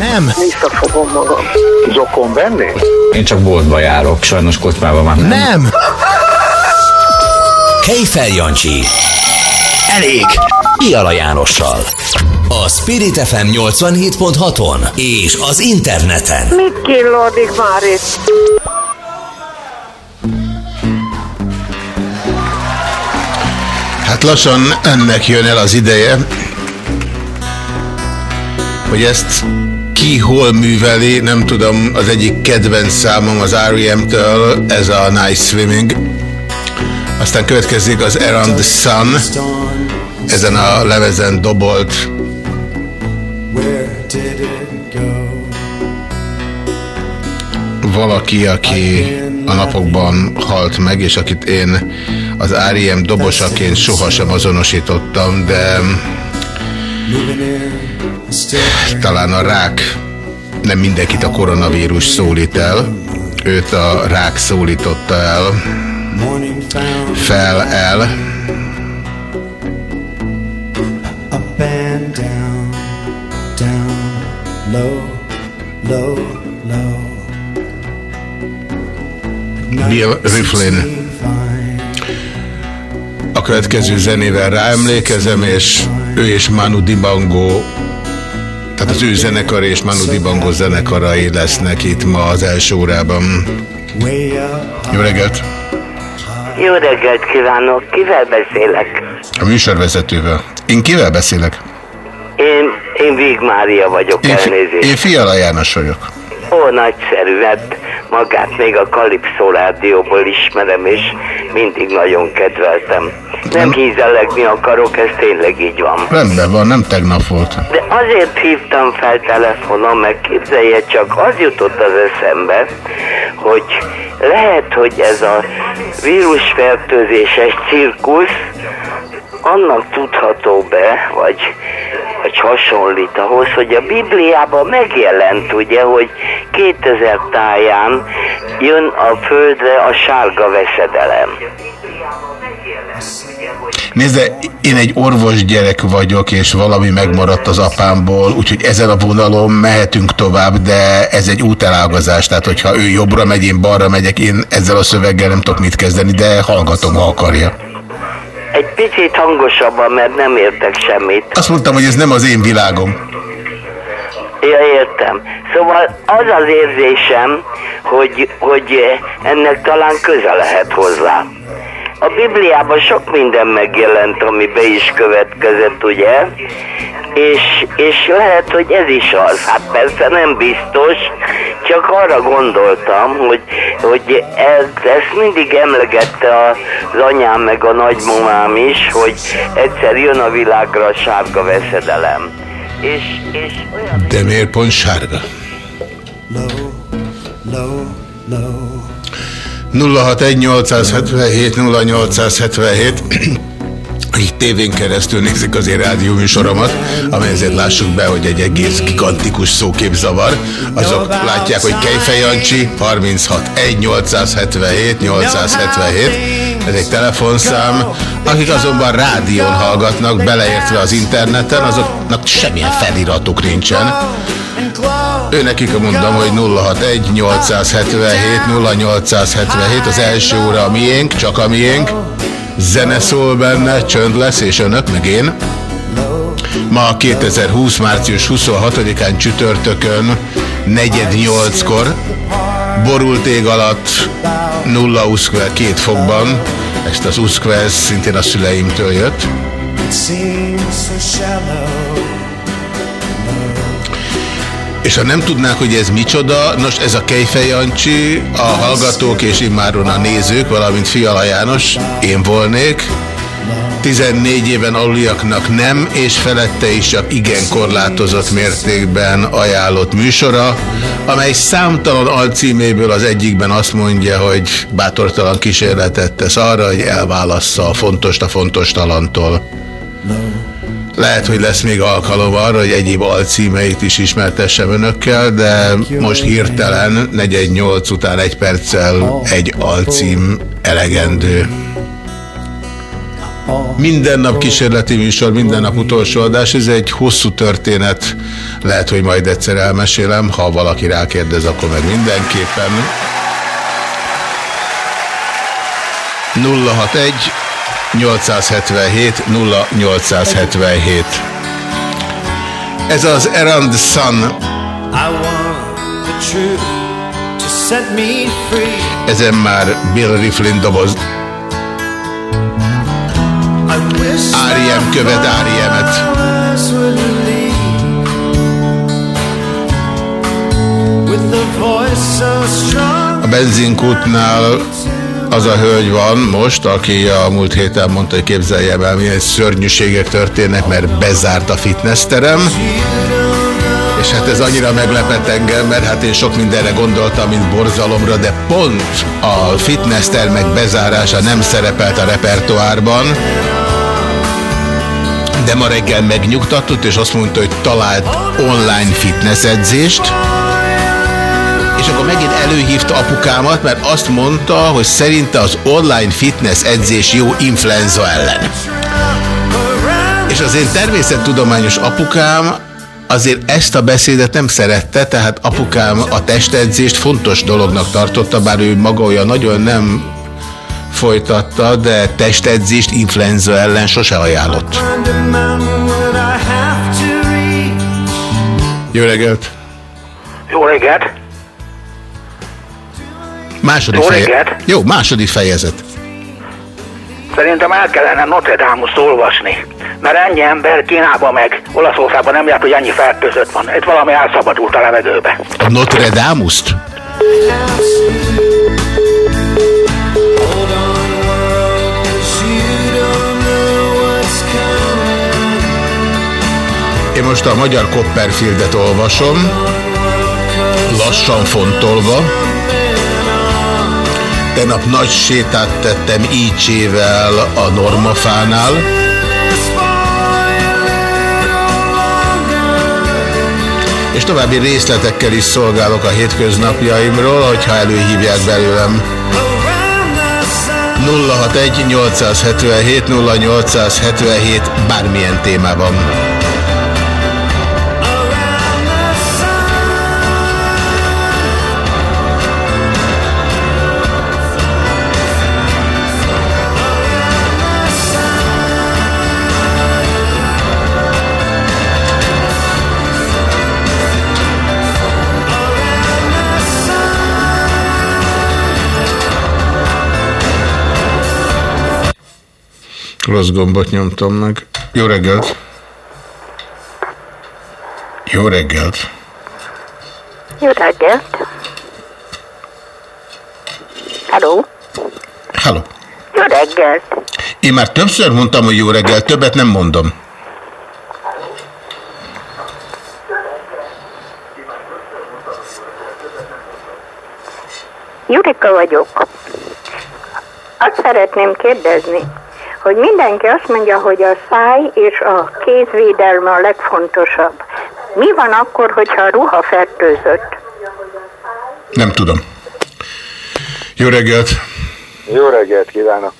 Nem. Visszafogom magam. Zokon venni? Én csak boltba járok, sajnos kocsmában már nem. Nem. Kejfel Jancsi. Elég. Iala Jánossal. A Spirit FM 87.6-on és az interneten. Mit killódik már itt? Hát lassan ennek jön el az ideje, hogy ezt ki hol műveli, nem tudom, az egyik kedvenc számom az R.E.M.-től, ez a Nice Swimming. Aztán következik az Around the Sun, ezen a levezen dobolt valaki, aki a napokban halt meg, és akit én az R.E.M. dobosaként sohasem azonosítottam, de talán a rák nem mindenkit a koronavírus szólít el, őt a rák szólította el, fel el. Bill Riflin. A következő zenével ráemlékezem, és ő és Manu Dibango, tehát az ő zenekar és Manu Dibango zenekarai lesznek itt ma az első órában. Jó reggelt! Jó reggelt kívánok! Kivel beszélek? A műsorvezetővel. Én kivel beszélek? Én, én Víg Mária vagyok, Én, elnézést. én Fiala János vagyok. Ó, nagyszerű, mert magát még a Kalipszó rádióból ismerem, és mindig nagyon kedveltem. Nem hízellegni akarok, ez tényleg így van. Rendben van, nem tegnap volt. De azért hívtam fel telefonon, meg képzelje csak, az jutott az eszembe, hogy lehet, hogy ez a vírusfertőzéses cirkusz annak tudható be, vagy, vagy hasonlít ahhoz, hogy a Bibliában megjelent, ugye, hogy 2000 táján jön a földre a sárga veszedelem. Nézd, én egy orvos gyerek vagyok, és valami megmaradt az apámból, úgyhogy ezen a vonalon mehetünk tovább, de ez egy útelágazás, tehát hogyha ő jobbra megy, én balra megyek, én ezzel a szöveggel nem tudok mit kezdeni, de hallgatom, ha akarja. Egy picit hangosabban, mert nem értek semmit. Azt mondtam, hogy ez nem az én világom. Ja, értem. Szóval az az érzésem, hogy, hogy ennek talán köze lehet hozzá. A Bibliában sok minden megjelent, ami be is következett, ugye? És, és lehet, hogy ez is az. Hát persze nem biztos, csak arra gondoltam, hogy, hogy ez, ezt mindig emlegette az anyám meg a nagymamám is, hogy egyszer jön a világra a sárga veszedelem. És, és olyan... De miért pont sárga? Low, low, low. 061-877-0877 akik tévén keresztül nézik az én rádió műsoromat, amely ezért lássuk be, hogy egy egész gigantikus szóképzavar. Azok látják, hogy Kejfej Jancsi 36 1 877 877 ez egy telefonszám. Akik azonban rádión hallgatnak, beleértve az interneten, azoknak semmilyen feliratuk nincsen. Ő nekik mondom, hogy 061 877 0877 az első óra a miénk, csak a miénk. Zene szól benne, csönd lesz, és önök, meg én. Ma 2020. március 26-án csütörtökön, negyed nyolckor, borult ég alatt, nulla uszkvel két fokban, ezt az uszkvel szintén a szüleimtől jött. És ha nem tudnák, hogy ez micsoda, nos ez a Kejfej Jancsi, a hallgatók és immáron a nézők, valamint Fiala János, én volnék. 14 éven aluliaknak nem, és felette is csak igen korlátozott mértékben ajánlott műsora, amely számtalan alcíméből az egyikben azt mondja, hogy bátortalan kísérletet tesz arra, hogy elválassza a fontos a fontos talantól. Lehet, hogy lesz még alkalom arra, hogy egyéb alcímeit is ismertessem önökkel, de most hirtelen 418 után egy perccel egy alcím elegendő. Minden nap kísérleti műsor, minden nap utolsó adás, ez egy hosszú történet, lehet, hogy majd egyszer elmesélem, ha valaki rákérdez, akkor meg mindenképpen. 061 877 0877 Ez az Erand Sun. Ezen már Bill Riflin doboz. Áriem követ Áriemet. A benzinkútnál az a hölgy van most, aki a múlt héten mondta, hogy képzeljem el, milyen szörnyűségek történnek, mert bezárt a fitnessterem. És hát ez annyira meglepett engem, mert hát én sok mindenre gondoltam, mint borzalomra, de pont a fitnesstermek bezárása nem szerepelt a repertoárban. De ma reggel megnyugtatott, és azt mondta, hogy talált online fitness edzést. És akkor megint előhívta apukámat, mert azt mondta, hogy szerinte az online fitness edzés jó influenza ellen. És az én természettudományos apukám azért ezt a beszédet nem szerette, tehát apukám a testedzést fontos dolognak tartotta, bár ő maga olyan nagyon nem folytatta, de testedzést influenza ellen sose ajánlott. Jó reggelt! Jó reggelt! Második Jó reggelt! Jó, második fejezet. Szerintem el kellene Notre Dame-t olvasni, mert ennyi ember Kínában meg Olaszországban nem lehet, hogy ennyi fertőzött van. Itt valami elszabadult a levegőbe. A Notre Dame-uszt? Én most a magyar Copperfieldet olvasom, lassan fontolva. Tegnap nagy sétát tettem Ícsével a Normafánál. És további részletekkel is szolgálok a hétköznapjaimról, hogyha előhívják belőlem. 061 877 0877 bármilyen témában. Rossz gombot nyomtam meg. Jó reggelt! Jó reggelt! Jó reggelt! Hello? Hello! Jó reggelt! Én már többször mondtam, hogy jó reggelt, többet nem mondom. Jurika vagyok. Azt szeretném kérdezni, hogy mindenki azt mondja, hogy a száj és a kézvédelme a legfontosabb. Mi van akkor, hogyha a ruha fertőzött? Nem tudom. Jó reggelt! Jó reggelt kívánok!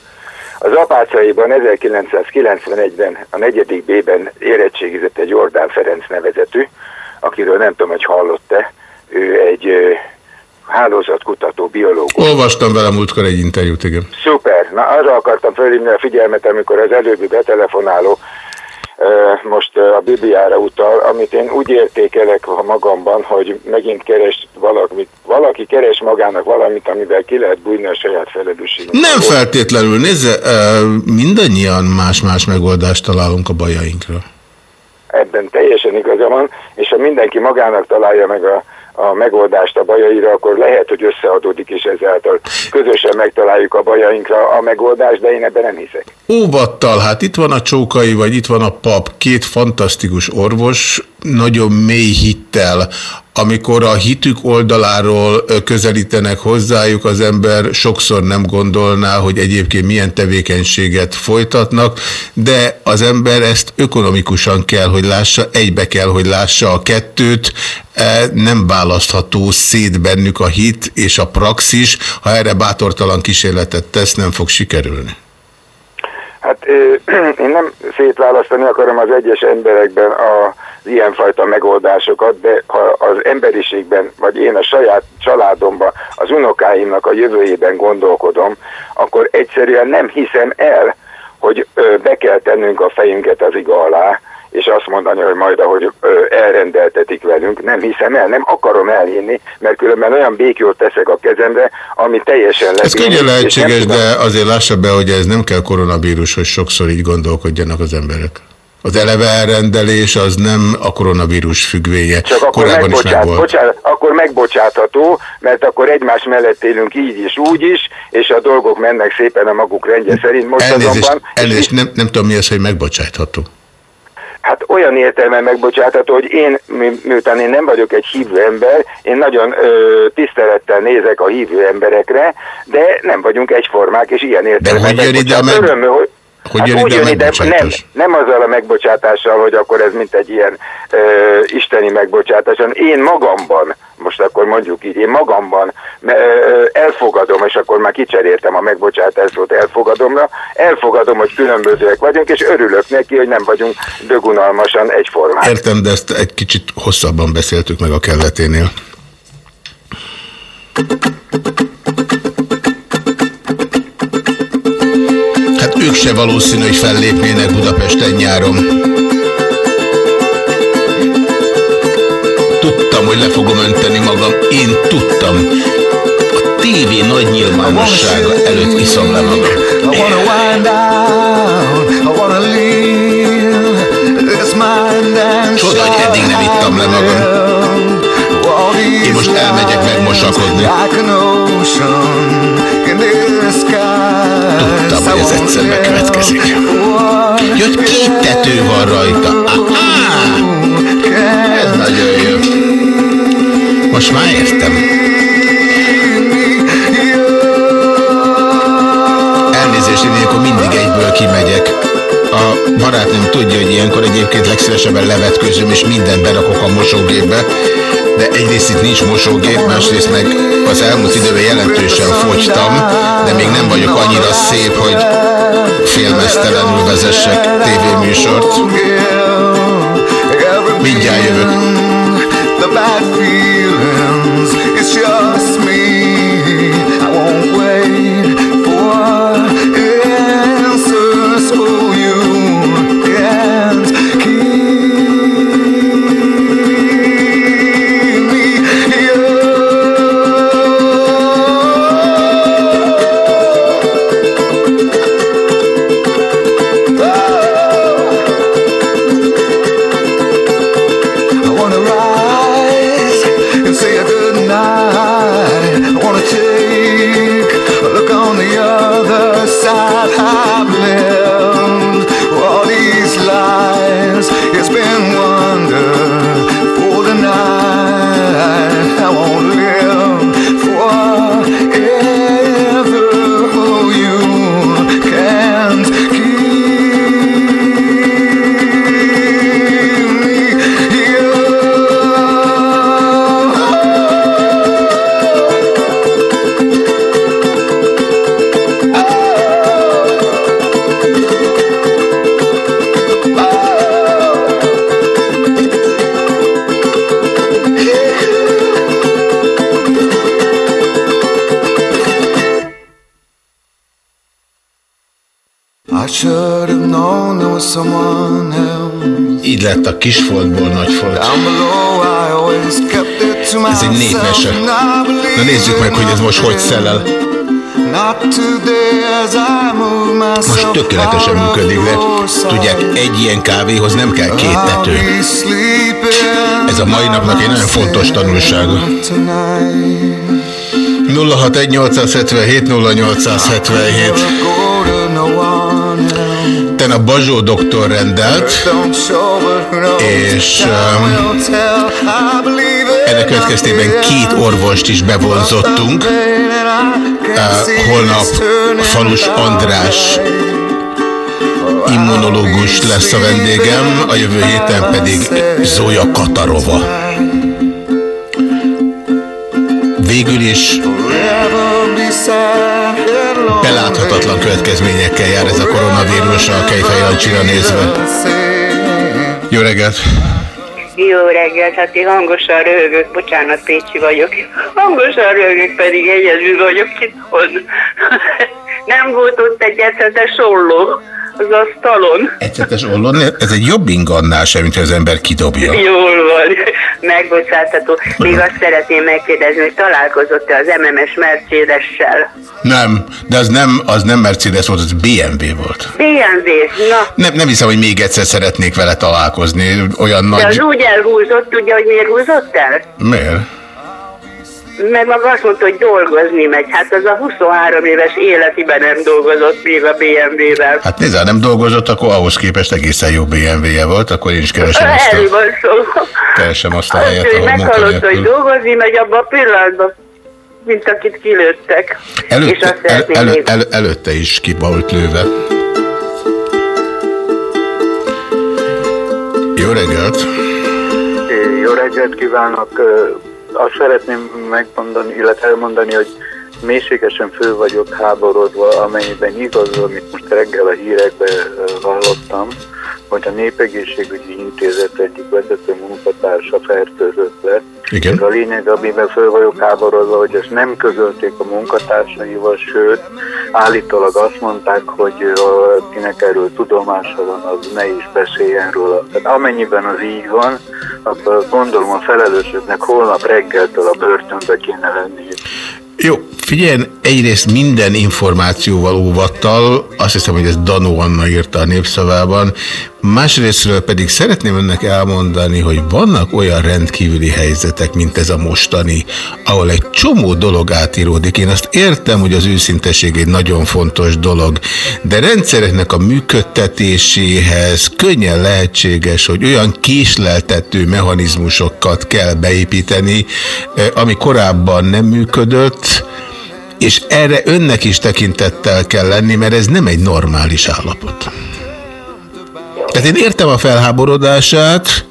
Az apácaiban 1991-ben a negyedik B-ben érettségizett egy Jordán Ferenc nevezetű, akiről nem tudom, hogy hallott-e, ő egy hálózatkutató biológus. Olvastam vele múltkor egy interjút, igen. Szuper! Na arra akartam fölhívni a figyelmet, amikor az előbbi betelefonáló most a Bibliára utal, amit én úgy értékelek magamban, hogy megint keres valamit, valaki keres magának valamit, amivel ki lehet bújni a saját felelősségünk. Nem feltétlenül, nézze, mindannyian más-más megoldást találunk a bajainkra. Ebben teljesen igaza van, és ha mindenki magának találja meg a, a megoldást a bajaira, akkor lehet, hogy összeadódik, és ezáltal közösen megtaláljuk a bajainkra a megoldást, de én ebben nem hiszek. Óvattal, hát itt van a csókai, vagy itt van a pap, két fantasztikus orvos, nagyon mély hittel, amikor a hitük oldaláról közelítenek hozzájuk, az ember sokszor nem gondolná, hogy egyébként milyen tevékenységet folytatnak, de az ember ezt ökonomikusan kell, hogy lássa, egybe kell, hogy lássa a kettőt, nem választható szét bennük a hit és a praxis, ha erre bátortalan kísérletet tesz, nem fog sikerülni. Hát én nem szétválasztani akarom az egyes emberekben a ilyenfajta megoldásokat, de ha az emberiségben, vagy én a saját családomban, az unokáimnak a jövőjében gondolkodom, akkor egyszerűen nem hiszem el, hogy be kell tennünk a fejünket az iga alá, és azt mondani, hogy majd ahogy elrendeltetik velünk, nem hiszem el, nem akarom elhinni, mert különben olyan békjót teszek a kezemre, ami teljesen lebény. Ez könnyen lehetséges, de azért lássa be, hogy ez nem kell koronavírus, hogy sokszor így gondolkodjanak az emberek. Az eleve elrendelés az nem a koronavírus függvénye. Csak akkor, Korábban is meg volt. Bocsánat, akkor megbocsátható, mert akkor egymás mellett élünk így is, úgy is, és a dolgok mennek szépen a maguk rendje szerint. Most elnézést, azonban, elnézést nem, nem tudom mi az, hogy megbocsátható. Hát olyan értelme megbocsátható, hogy én, miután én nem vagyok egy hívő ember, én nagyon ö, tisztelettel nézek a hívő emberekre, de nem vagyunk egyformák, és ilyen értelemben de hogy jön ide a meg... Öröm, hogy hogy hát úgy jön ide, nem, nem azzal a megbocsátással, hogy akkor ez mint egy ilyen ö, isteni megbocsátás, én magamban, most akkor mondjuk így, én magamban ö, elfogadom, és akkor már kicseréltem a megbocsátást szót elfogadomra, elfogadom, hogy különbözőek vagyunk, és örülök neki, hogy nem vagyunk dögunalmasan egyformák. Értem, de ezt egy kicsit hosszabban beszéltük meg a kelleténél. Ők se valószínű, hogy fellépnének Budapesten nyáron. Tudtam, hogy le fogom önteni magam. Én tudtam. A tévé nagy nyilvánossága előtt iszom le magam. Csoda, hogy eddig nem ittam le magam. Én most elmegyek megmosakodni. Tudtam, hogy ez egyszer bekövetkezik. Jött két tető van rajta. Aha! Ez nagyon jó. Most már értem. Elnézést, én ilyenkor mindig egyből kimegyek. Barátnőm tudja, hogy ilyenkor egyébként legszívesebben levetkőzöm, és mindent berakok a mosógépbe de egyrészt itt nincs mosógép, másrészt meg az elmúlt időben jelentősen fogytam, de még nem vagyok annyira szép, hogy félmeztelenül vezessek tévéműsort. Mindjárt jövök. Így lett a kisfoltból nagyfolt. Ez egy népmese. Na nézzük meg, hogy ez most hogy szelel. Most tökéletesen működik, de tudják, egy ilyen kávéhoz nem kell két tető. Ez a mai napnak egy nagyon fontos tanulsága. 061 0877 Ten a Bazsó doktor rendelt, és um, ennek következtében két orvost is bevonzottunk. Uh, holnap Falus András immunológus lesz a vendégem, a jövő héten pedig Zója Katarova. Végül is beláthatatlan következményekkel jár ez a koronavírus a Kejfej Jancsira nézve. Jó reggelt! Jó reggelt, hát én hangosan röhögök, bocsánat, Pécsi vagyok. Hangosan röhögök, pedig egyedül vagyok itthon. Nem volt ott egy ecetes olló az asztalon. Ecetes ollón? Ez egy jobb ingannál sem, mint az ember kidobja. Jól megbocsátható. Még azt szeretném megkérdezni, hogy találkozott-e az MMS Mercedes-sel? Nem, de az nem, az nem Mercedes volt, az BMW volt. BMW, na. Nem, nem hiszem, hogy még egyszer szeretnék vele találkozni. Olyan De nagy... az úgy elhúzott, tudja, hogy miért húzott el? Miért? Mert maga azt mondta, hogy dolgozni megy. Hát az a 23 éves életében nem dolgozott még a BMW-vel. Hát nézd, nem dolgozott, akkor ahhoz képest egészen jó BMW-je volt, akkor én is keresem azt a, van szó. keresem azt a Azt, helyet, hogy ahol meghallott, hogy dolgozni megy abban a pillanatban, mint akit kilőttek. És Előtte, azt el, elő, el, előtte is ki volt lőve. Jó reggelt! Jó reggelt kívánok! Azt szeretném megmondani, illetve elmondani, hogy mélységesen föl vagyok háborodva, amennyiben igaz, amit most reggel a hírekben ö, hallottam, hogy a Népegészségügyi Intézet egyik vezető munkatársa fertőzött lett. Igen. Ez a lényeg, amiben föl vagyok háborodva, hogy ezt nem közölték a munkatársaival, sőt, állítólag azt mondták, hogy akinek erről tudomása van, az ne is beszéljen róla. Tehát amennyiben az így van, akkor gondolom a felelősöknek holnap reggeltől a börtönbe kéne lenni. Jó, figyelj, egyrészt minden információval óvattal, azt hiszem, hogy ez Danó Anna írta a népszavában, másrésztről pedig szeretném önnek elmondani, hogy vannak olyan rendkívüli helyzetek, mint ez a mostani, ahol egy csomó dolog átíródik. Én azt értem, hogy az őszinteség egy nagyon fontos dolog, de rendszereknek a működtetéséhez könnyen lehetséges, hogy olyan késleltető mechanizmusokat kell beépíteni, eh, ami korábban nem működött, és erre önnek is tekintettel kell lenni, mert ez nem egy normális állapot. Tehát én értem a felháborodását,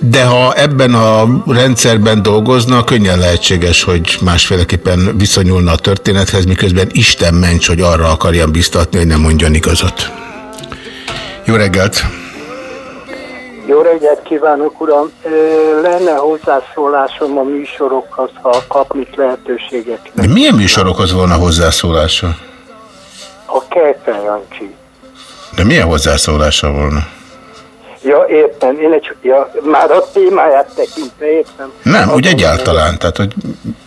de ha ebben a rendszerben dolgozna, könnyen lehetséges, hogy másféleképpen viszonyulna a történethez, miközben Isten ments, hogy arra akarjam biztatni, hogy nem mondjon igazat. Jó reggelt! Jó reggelt kívánok, uram! Lenne hozzászólásom a műsorokhoz, ha kapnik lehetőséget. De milyen műsorokhoz volna hozzászólása? A Kejfel Jancsi. De milyen hozzászólása volna? Ja, értem, én egy, ja, már a témáját tekintve értem. Nem, úgy egyáltalán. Tehát, hogy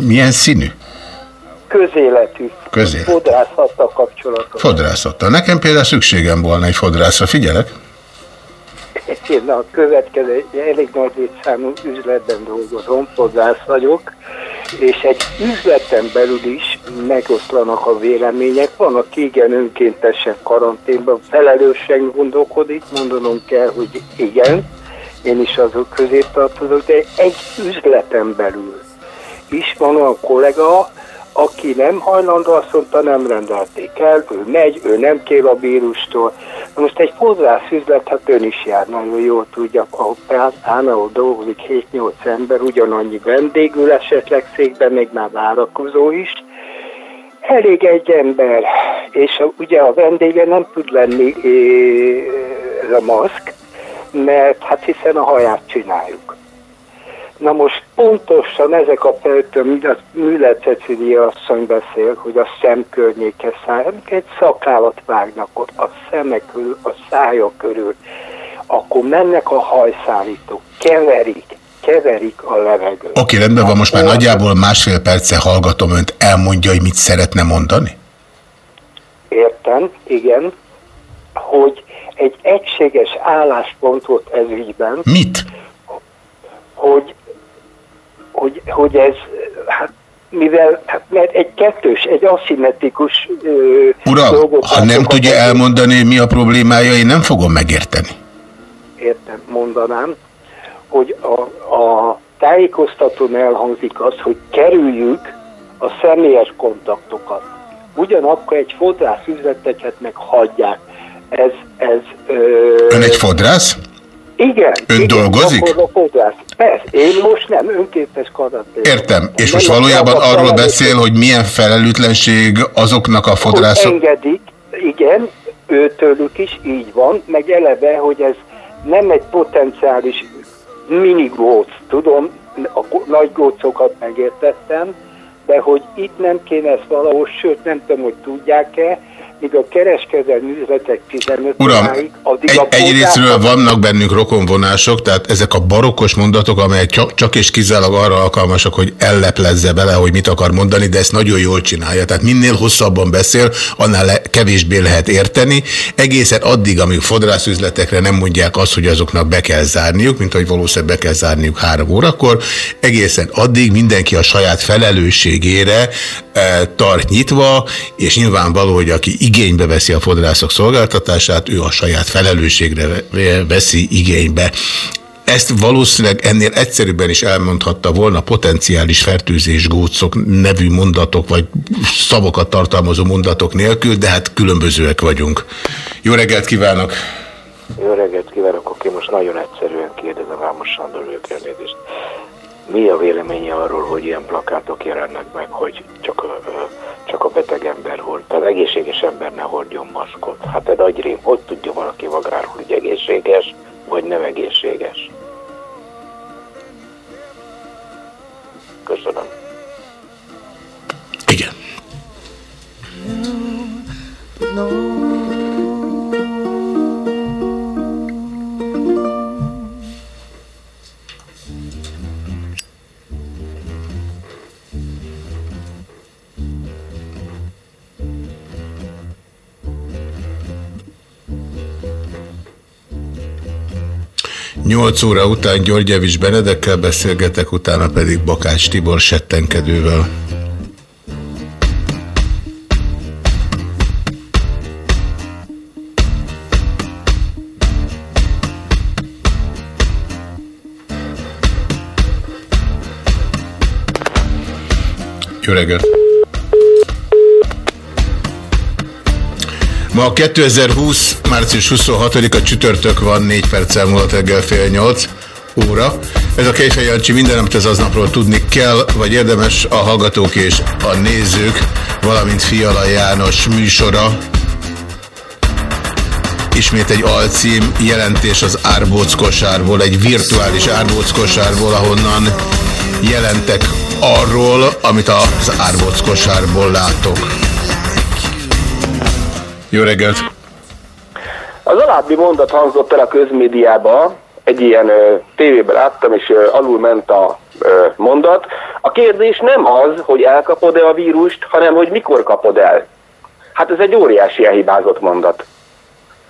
milyen színű? Közéletű. Közélet. Fodrászattal kapcsolatos. Fodrászattal. Nekem például szükségem volna egy fodrászra. Figyelek? Én a következő elég nagy létszámú üzletben dolgozom, fodrász vagyok, és egy üzleten belül is megoszlanak a vélemények. Van, aki igen önkéntesen karanténban felelősen gondolkodik, mondanom kell, hogy igen, én is azok közé tartozok, de egy üzleten belül is van olyan kollega, aki nem hajlandó, azt mondta, nem rendelték el, ő megy, ő nem kér a vírustól. Most egy fodrász üzlet, hát ön is jár, nagyon jól tudja, ahol például dolgozik 7-8 ember, ugyanannyi vendégül esetleg székben, még már várakozó is. Elég egy ember, és a, ugye a vendége nem tud lenni ez a maszk, mert hát hiszen a haját csináljuk. Na most pontosan ezek a feltől, mint a Müller Cecilia asszony beszél, hogy a szem környéke száj, amikor egy szakállat vágnak ott a szemek körül, a szája körül, akkor mennek a hajszállítók, keverik, keverik a levegőt. Oké, rendben van, most már nagyjából másfél perce hallgatom önt. Elmondja, hogy mit szeretne mondani? Értem, igen, hogy egy egységes álláspontot ez ügyben. Mit? hogy, hogy, hogy ez, hát mivel, hát mert egy kettős, egy aszimmetrikus ö, Uram, dolgot ha nem a tudja elmondani, mi a problémája, én nem fogom megérteni. értem, mondanám, hogy a, a tájékoztatón elhangzik az, hogy kerüljük a személyes kontaktokat. Ugyanakkor egy fodrász üzleteket meg hagyják. Ez, ez... Ö, Ön egy fodrász? Igen. Ön igen, dolgozik? gyakorló fodrász. Persze, én most nem, önképes karatté. Értem. És most valójában arról beszél, hogy milyen felelőtlenség azoknak a fodrászok... engedik, igen, őtőlük is így van, meg eleve, hogy ez nem egy potenciális minigóc, tudom, a nagy gócokat megértettem, de hogy itt nem kéne ezt valahol, sőt nem tudom, hogy tudják-e, míg a kereskedelmi üzletek 15 Uram, óráig, addig egy, a egyrésztről fodrászok- vannak bennünk rokonvonások, tehát ezek a barokkos mondatok, amelyek csak, csak és kizárólag arra alkalmasak, hogy elleplezze bele, hogy mit akar mondani, de ezt nagyon jól csinálja. Tehát minél hosszabban beszél, annál le, kevésbé lehet érteni. Egészen addig, amíg fodrászüzletekre nem mondják azt, hogy azoknak be kell zárniuk, mint hogy valószínűleg be kell zárniuk három órakor, egészen addig mindenki a saját felelősségére tart nyitva, és nyilvánvaló, hogy aki igénybe veszi a fodrászok szolgáltatását, ő a saját felelősségre ve- veszi igénybe. Ezt valószínűleg ennél egyszerűbben is elmondhatta volna potenciális fertőzés gócok nevű mondatok, vagy szavakat tartalmazó mondatok nélkül, de hát különbözőek vagyunk. Jó reggelt kívánok! Jó reggelt kívánok, oké, most nagyon egyszerűen kérdezem Ámos Sándor elnézést. Mi a véleménye arról, hogy ilyen plakátok jelennek meg, hogy csak csak a beteg ember hord, az egészséges ember ne hordjon maszkot? Hát egy agyrém, hogy tudja valaki magáról, hogy egészséges, vagy nem egészséges? Köszönöm. Igen. Nyolc óra után Györgyevics Benedekkel beszélgetek, utána pedig Bakács Tibor settenkedővel. Jó reggelt! Ma 2020. március 26-a csütörtök van, 4 perccel múlott reggel fél 8 óra. Ez a Kejfej Jancsi minden, amit az aznapról tudni kell, vagy érdemes a hallgatók és a nézők, valamint Fiala János műsora. Ismét egy alcím, jelentés az árbóc kosárból, egy virtuális árbóc kosárból, ahonnan jelentek arról, amit az árbóc kosárból látok. Jó reggelt! Az alábbi mondat hangzott el a közmédiába, egy ilyen ö, tévében láttam, és ö, alul ment a ö, mondat. A kérdés nem az, hogy elkapod-e a vírust, hanem hogy mikor kapod el. Hát ez egy óriási elhibázott mondat.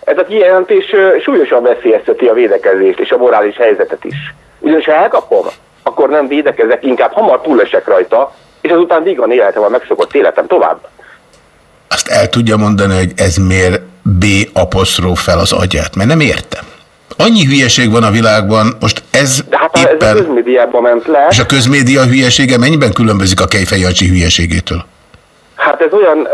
Ez a kijelentés ö, súlyosan veszélyezteti a védekezést és a morális helyzetet is. Ugyanis ha elkapom, akkor nem védekezek, inkább hamar túlesek rajta, és azután vígan élhetem a megszokott életem tovább. Azt el tudja mondani, hogy ez miért B apostróf fel az agyát, mert nem értem. Annyi hülyeség van a világban, most ez De hát ha ez a közmédiában ment le, És a közmédia hülyesége mennyiben különbözik a Kejfej Jancsi hülyeségétől? hát ez olyan,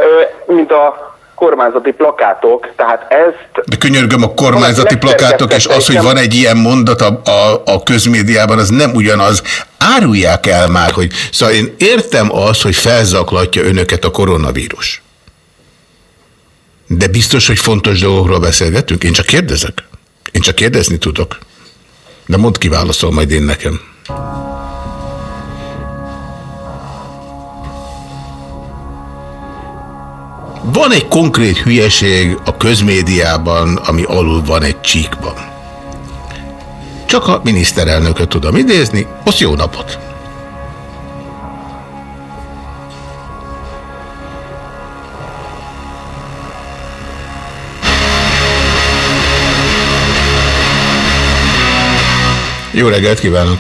mint a kormányzati plakátok, tehát ezt De könyörgöm, a kormányzati plakátok, és az, hogy van egy ilyen mondat a, a, a közmédiában, az nem ugyanaz. Árulják el már, hogy... Szóval én értem azt, hogy felzaklatja önöket a koronavírus. De biztos, hogy fontos dolgokról beszélgetünk? Én csak kérdezek. Én csak kérdezni tudok. De mondd ki, válaszol majd én nekem. Van egy konkrét hülyeség a közmédiában, ami alul van egy csíkban. Csak a miniszterelnököt tudom idézni, azt jó napot! Jó reggelt kívánok!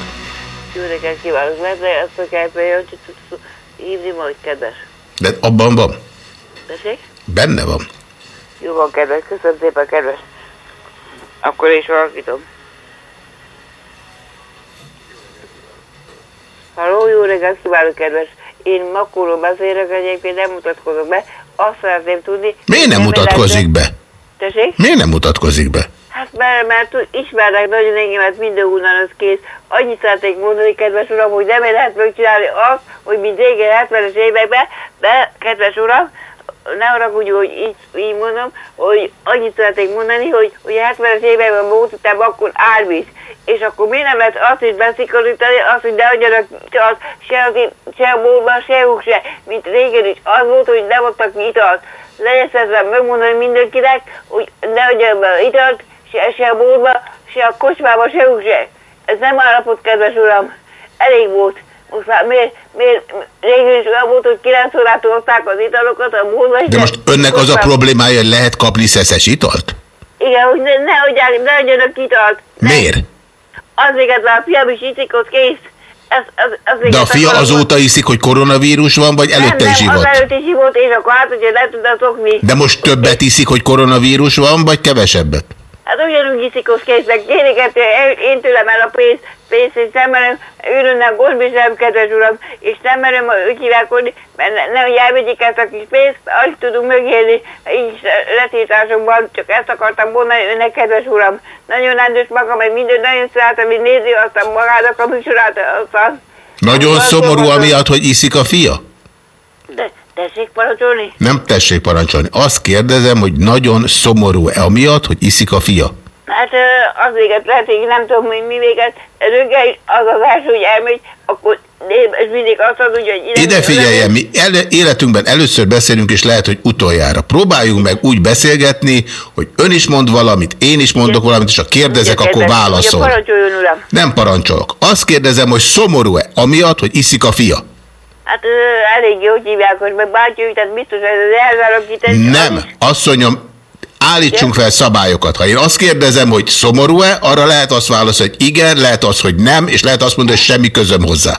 reggelt kívánok, lehet ezt a Kejfej hívni majd, kedves. De abban van. Tessék? Benne van. Jó van, kedves, köszönöm szépen, kedves. Akkor is alakítom. Halló, jó reggelt kívánok, kedves. Én Makóról beszélek, egyébként nem mutatkozok be. Azt szeretném tudni... Miért nem mutatkozik be? Tessék? Miért nem mutatkozik be? Hát mert, mert ismernek nagyon engemet mindenhonnan az kész. Annyit szeretnék mondani, kedves uram, hogy nem lehet megcsinálni azt, hogy mint régen 70-es években, de kedves uram, ne haragudj, hogy így, így mondom, hogy annyit szeretnék mondani, hogy, hogy 70-es években volt akkor árvíz. És akkor miért nem lehet azt is beszikorítani, azt, hogy ne adjanak az, se, az, se a boltban, se hús se, mint régen is. Az volt, hogy nem adtak italt. Legyen megmondani mindenkinek, hogy ne adjanak be italt, se, se a boltba, se a kocsmába, se se. Ez nem állapot, kedves uram. Elég volt. Most már miért, miért régen is olyan volt, hogy 9 órától hozták az italokat a múlva, De most önnek az a problémája, hogy lehet kapni szeszes italt? Igen, hogy ne, ne, adják, ne adjanak italt. Miért? Azért, mert a fiam is iszik, ott kész. Ez, ez, azért, De a fia azóta iszik, hogy koronavírus van, vagy előtte nem, is nem, az ivott? előtt is ivott, és akkor hát, hogyha nem tudna szokni. De most többet iszik, hogy koronavírus van, vagy kevesebbet? Hát ugyanúgy iszik, ott kész, meg kérik, hát én tőlem el a pénzt, pénzt, és nem merem, őrönnek gondbi sem, kedves uram, és nem merem úgy híválkodni, mert ne, nehogy elvegyék ezt a kis pénzt, alig tudunk megélni, így letiltásokban, csak ezt akartam mondani önnek, kedves uram. Nagyon rendes magam, meg minden nagyon szeretem, hogy nézi aztán magának a műsorát, aztán Nagyon szomorú amiatt, hogy iszik a fia? de, tessék parancsolni? Nem tessék parancsolni. Azt kérdezem, hogy nagyon szomorú-e amiatt, hogy iszik a fia? Hát az véget lehet, hogy nem tudom, hogy mi véget, reggel is az az első, hogy elmegy, akkor és mindig azt mondja, hogy ide, Ide figyeljen, mi el, életünkben először beszélünk, és lehet, hogy utoljára. Próbáljunk meg úgy beszélgetni, hogy ön is mond valamit, én is mondok valamit, és ha kérdezek, akkor válaszol. Nem parancsolok. Azt kérdezem, hogy szomorú-e amiatt, hogy iszik a fia? Hát elég jó hívják, hogy meg bátyú, tehát biztos ez az elzárokítás. Nem. Asszonyom, állítsunk fel szabályokat. Ha én azt kérdezem, hogy szomorú-e, arra lehet azt válaszolni, hogy igen, lehet az, hogy nem, és lehet azt mondani, hogy semmi közöm hozzá.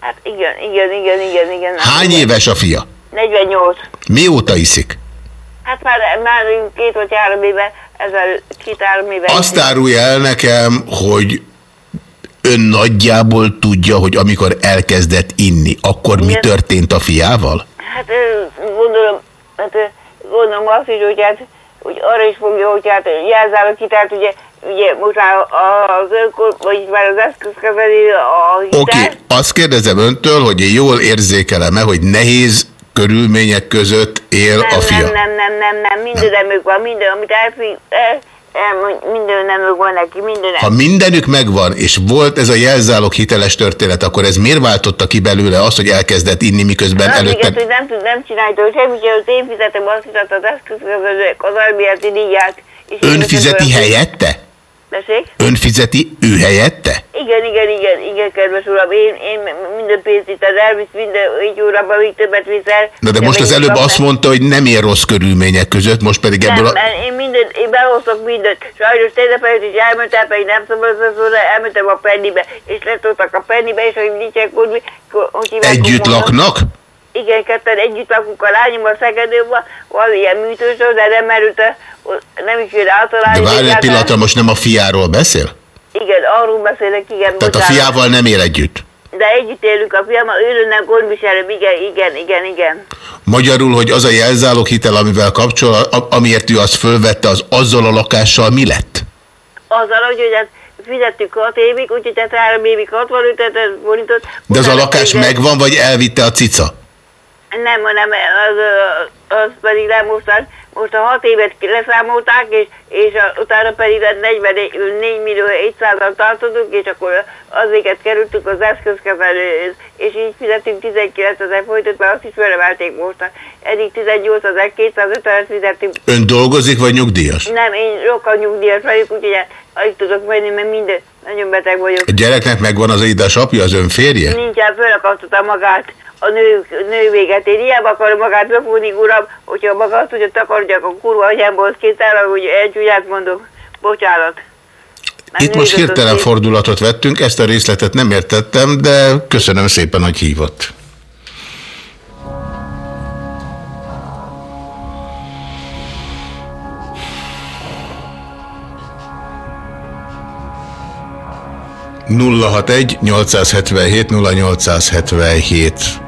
Hát igen, igen, igen, igen, igen. Hány igen. éves a fia? 48. Mióta iszik? Hát már, már két vagy három éve, ezzel két-három éve. Azt árulja el nekem, hogy ön nagyjából tudja, hogy amikor elkezdett inni, akkor mi Igen. történt a fiával? Hát gondolom, hát gondolom azt is, hogy hát, hogy arra is fogja, hogy hát jelzálok ki, tehát ugye, ugye most már az önkor, vagy már az eszközkezelő a hitel. Oké, okay. azt kérdezem öntől, hogy én jól érzékelem-e, hogy nehéz körülmények között él nem, a fia. Nem, nem, nem, nem, nem, minden nemük van, minden, amit elfi, el, el, minden nemük van neki, minden Ha mindenük megvan, és volt ez a jelzálog hiteles történet, akkor ez miért váltotta ki belőle azt, hogy elkezdett inni, miközben Az előtte... igaz, hogy nem, tud, nem csinálta semmit, hogy én fizetem azt is, az eszközkezelők, az és én Ön fizeti helyette? Tessék? Ön fizeti ő helyette? Igen, igen, igen, igen, kedves uram, én, én minden pénzt itt az elvisz, minden egy órában még többet viszel. Na de most az előbb azt mondta, hogy nem ér rossz körülmények között, most pedig Nem, ebből a... mert én mindent, én behoztak mindent. Sajnos tegnap előtt is elmentem, pedig nem szabad az óra, elmentem a pennibe, és letoltak a pennibe, és hogy nincsen kodvi, hogy Együtt hogy mondom. laknak? Igen, ketten együtt lakunk a lányom a Szegedőben, van ilyen műtős, de nem merült, a- nem is jön De általán. várj egy pillanatra, most nem a fiáról beszél? Igen, arról beszélek, igen. Tehát a bocsánat. fiával nem él együtt. De együtt élünk a fiam, őrönnek gondviselőm, igen, igen, igen, igen. Magyarul, hogy az a jelzálog hitel, amivel kapcsol, a- amiért ő azt fölvette, az azzal a lakással mi lett? Azzal, hogy, hogy hát fizettük 6 évig, úgyhogy tehát 3 évig 65 ezer forintot. De az a lakás megvan, vagy elvitte a cica? Nem, nem, az, az pedig nem most, a- 6 évet leszámolták, és, és a, utána pedig a 44 millió 700-al tartottunk, és akkor az véget kerültünk az eszközkezelőhöz, és így fizettünk 19 ezer forintot, mert azt is felemelték most. Eddig 18 ezer 250-et fizettünk Ön dolgozik, vagy nyugdíjas? Nem, én sokkal nyugdíjas vagyok, úgyhogy alig tudok menni, mert minden, nagyon beteg vagyok. A gyereknek megvan az édesapja, az ön férje? Nincsen fölakasztotta magát a nő, nő véget. Én hiába akarom magát befúrni, uram, hogyha maga azt tudja takarodjak a kurva agyámból, az két ára, hogy egy ügyet mondok. Bocsánat. Itt most hirtelen fordulatot vettünk, ezt a részletet nem értettem, de köszönöm szépen, hogy hívott. nulla hat egy 877 0877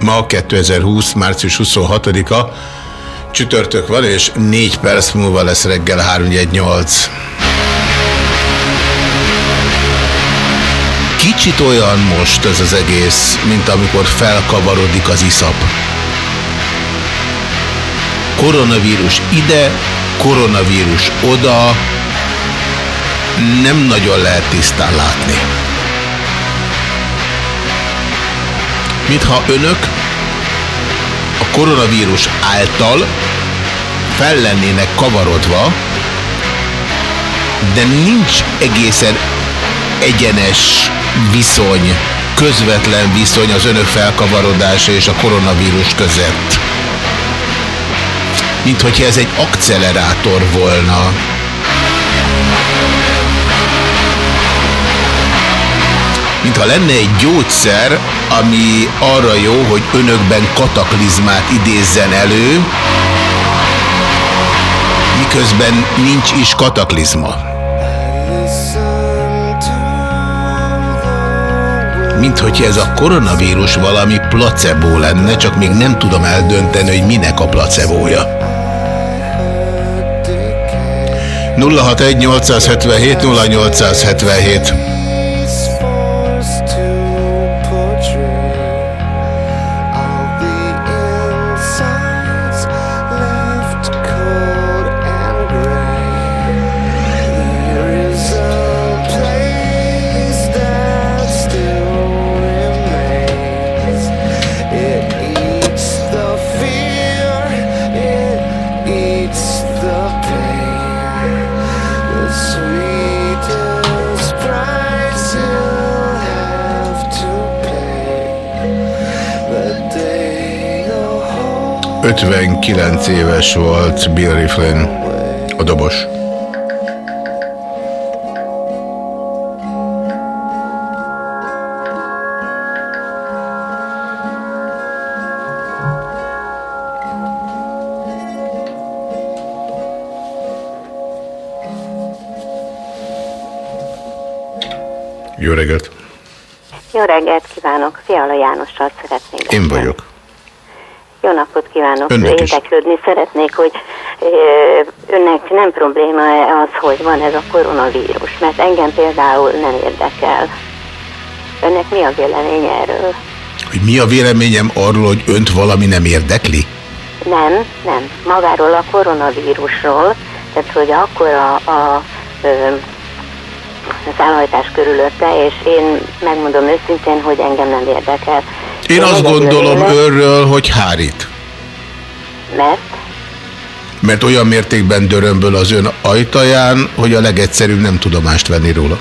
Ma 2020. március 26-a csütörtök van, és 4 perc múlva lesz reggel 318. Kicsit olyan most ez az egész, mint amikor felkavarodik az iszap. Koronavírus ide, koronavírus oda, nem nagyon lehet tisztán látni. Mintha önök a koronavírus által fel lennének kavarodva, de nincs egészen egyenes viszony, közvetlen viszony az önök felkavarodása és a koronavírus között. Mint hogyha ez egy akcelerátor volna. Mintha lenne egy gyógyszer, ami arra jó, hogy önökben kataklizmát idézzen elő, miközben nincs is kataklizma. Mint hogy ez a koronavírus valami placebo lenne, csak még nem tudom eldönteni, hogy minek a placebója. 061 877 0877 59 éves volt Bill Riflin, a dobos. Jó reggelt! Jó reggelt kívánok! Fiala Jánossal szeretnék. Én vagyok. Kívánok! Önnek is. Érdeklődni szeretnék, hogy önnek nem probléma az, hogy van ez a koronavírus, mert engem például nem érdekel. Önnek mi a véleménye erről? Hogy mi a véleményem arról, hogy önt valami nem érdekli? Nem, nem. Magáról a koronavírusról, tehát hogy akkor a, a ö, az körülötte, és én megmondom őszintén, hogy engem nem érdekel. Én azt egyedül gondolom őről, hogy hárít. Mert Mert olyan mértékben dörömböl az ön ajtaján, hogy a legegyszerűbb nem tudomást venni róla.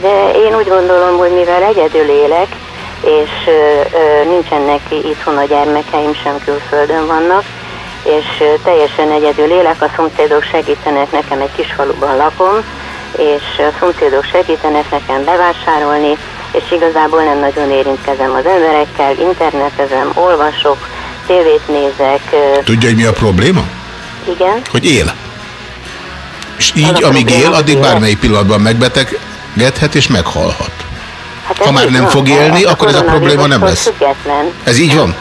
De én úgy gondolom, hogy mivel egyedül élek, és ö, ö, nincsenek itthon a gyermekeim, sem külföldön vannak, és ö, teljesen egyedül élek, a szomszédok segítenek nekem, egy kis faluban lakom, és a szomszédok segítenek nekem bevásárolni, és igazából nem nagyon érintkezem az emberekkel, internetezem, olvasok, tévét nézek, Tudja, hogy mi a probléma? igen. Hogy él. És így, Az amíg él, addig él. bármelyik pillanatban megbetegedhet és meghalhat. Hát Ha már nem van, fog élni, a akkor ez a probléma nem lesz. Független. Ez így van?